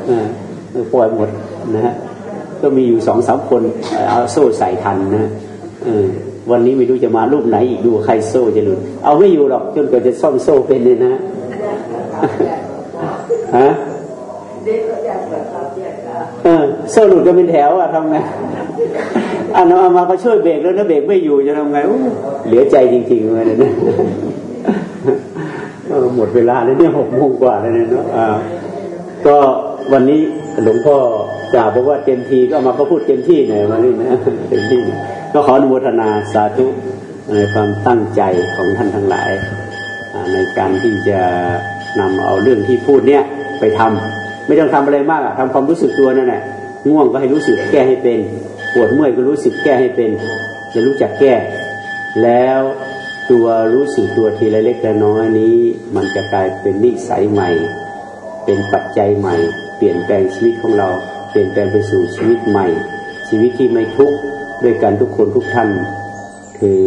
ปล่อยหมดนะฮะก็มีอยู่สองสามคนเอาโซ่ใส่ทันนะวันนี้ไม่รู้จะมารูปไหนอีกดูใครโซ่จะหลุด เอาไม่อยู่หรอกจนกว่าจะซ่อมโซ่เป็นเลยนะฮะ เออโซ่หลุดก็เป็นแถวอะทำไงอันนั้นมาก็ช่วยเบรกแล้วนะเบรกไม่อยู่จะทำไงเหลือใจจริงๆเลยนะหมดเวลาแล้วเนี่ยหกโมงกว่าแล้วเนี่ยเนาะก็วันนี้หลวงพ่อกล่าวบอกว่าเต็มทีก็มาก็พูดเต็มที่หน่อยวันนี้นะเต็มที่ก็ขออนุโมทนาสาธุในความตั้งใจของท่านทั้งหลาย ในการที่จะนำเอาเรื่องที่พูดเนี่ยไปทำ ไม่ต้องทำอะไรมากอะทำความรู้สึกตัวนั่นแหละง่วงก็ให้รู้สึกแก้ให้เป็น ปวดเมื่อยก็รู้สึกแก้ให้เป็น จะรู้จักแก้ แล้วตัวรู้สึกตัวทีละเล็กละน้อยนี้ มันจะกลายเป็นนิสัยใหม่ เป็นปัจจัยใหม่ เปลี่ยนแปลงชีวิตของเรา เปลี่ยนแปลงไปสู่ชีวิตใหม่ ชีวิตที่ไม่ทุกข์ด้วยกันทุกคนทุกท่านคือ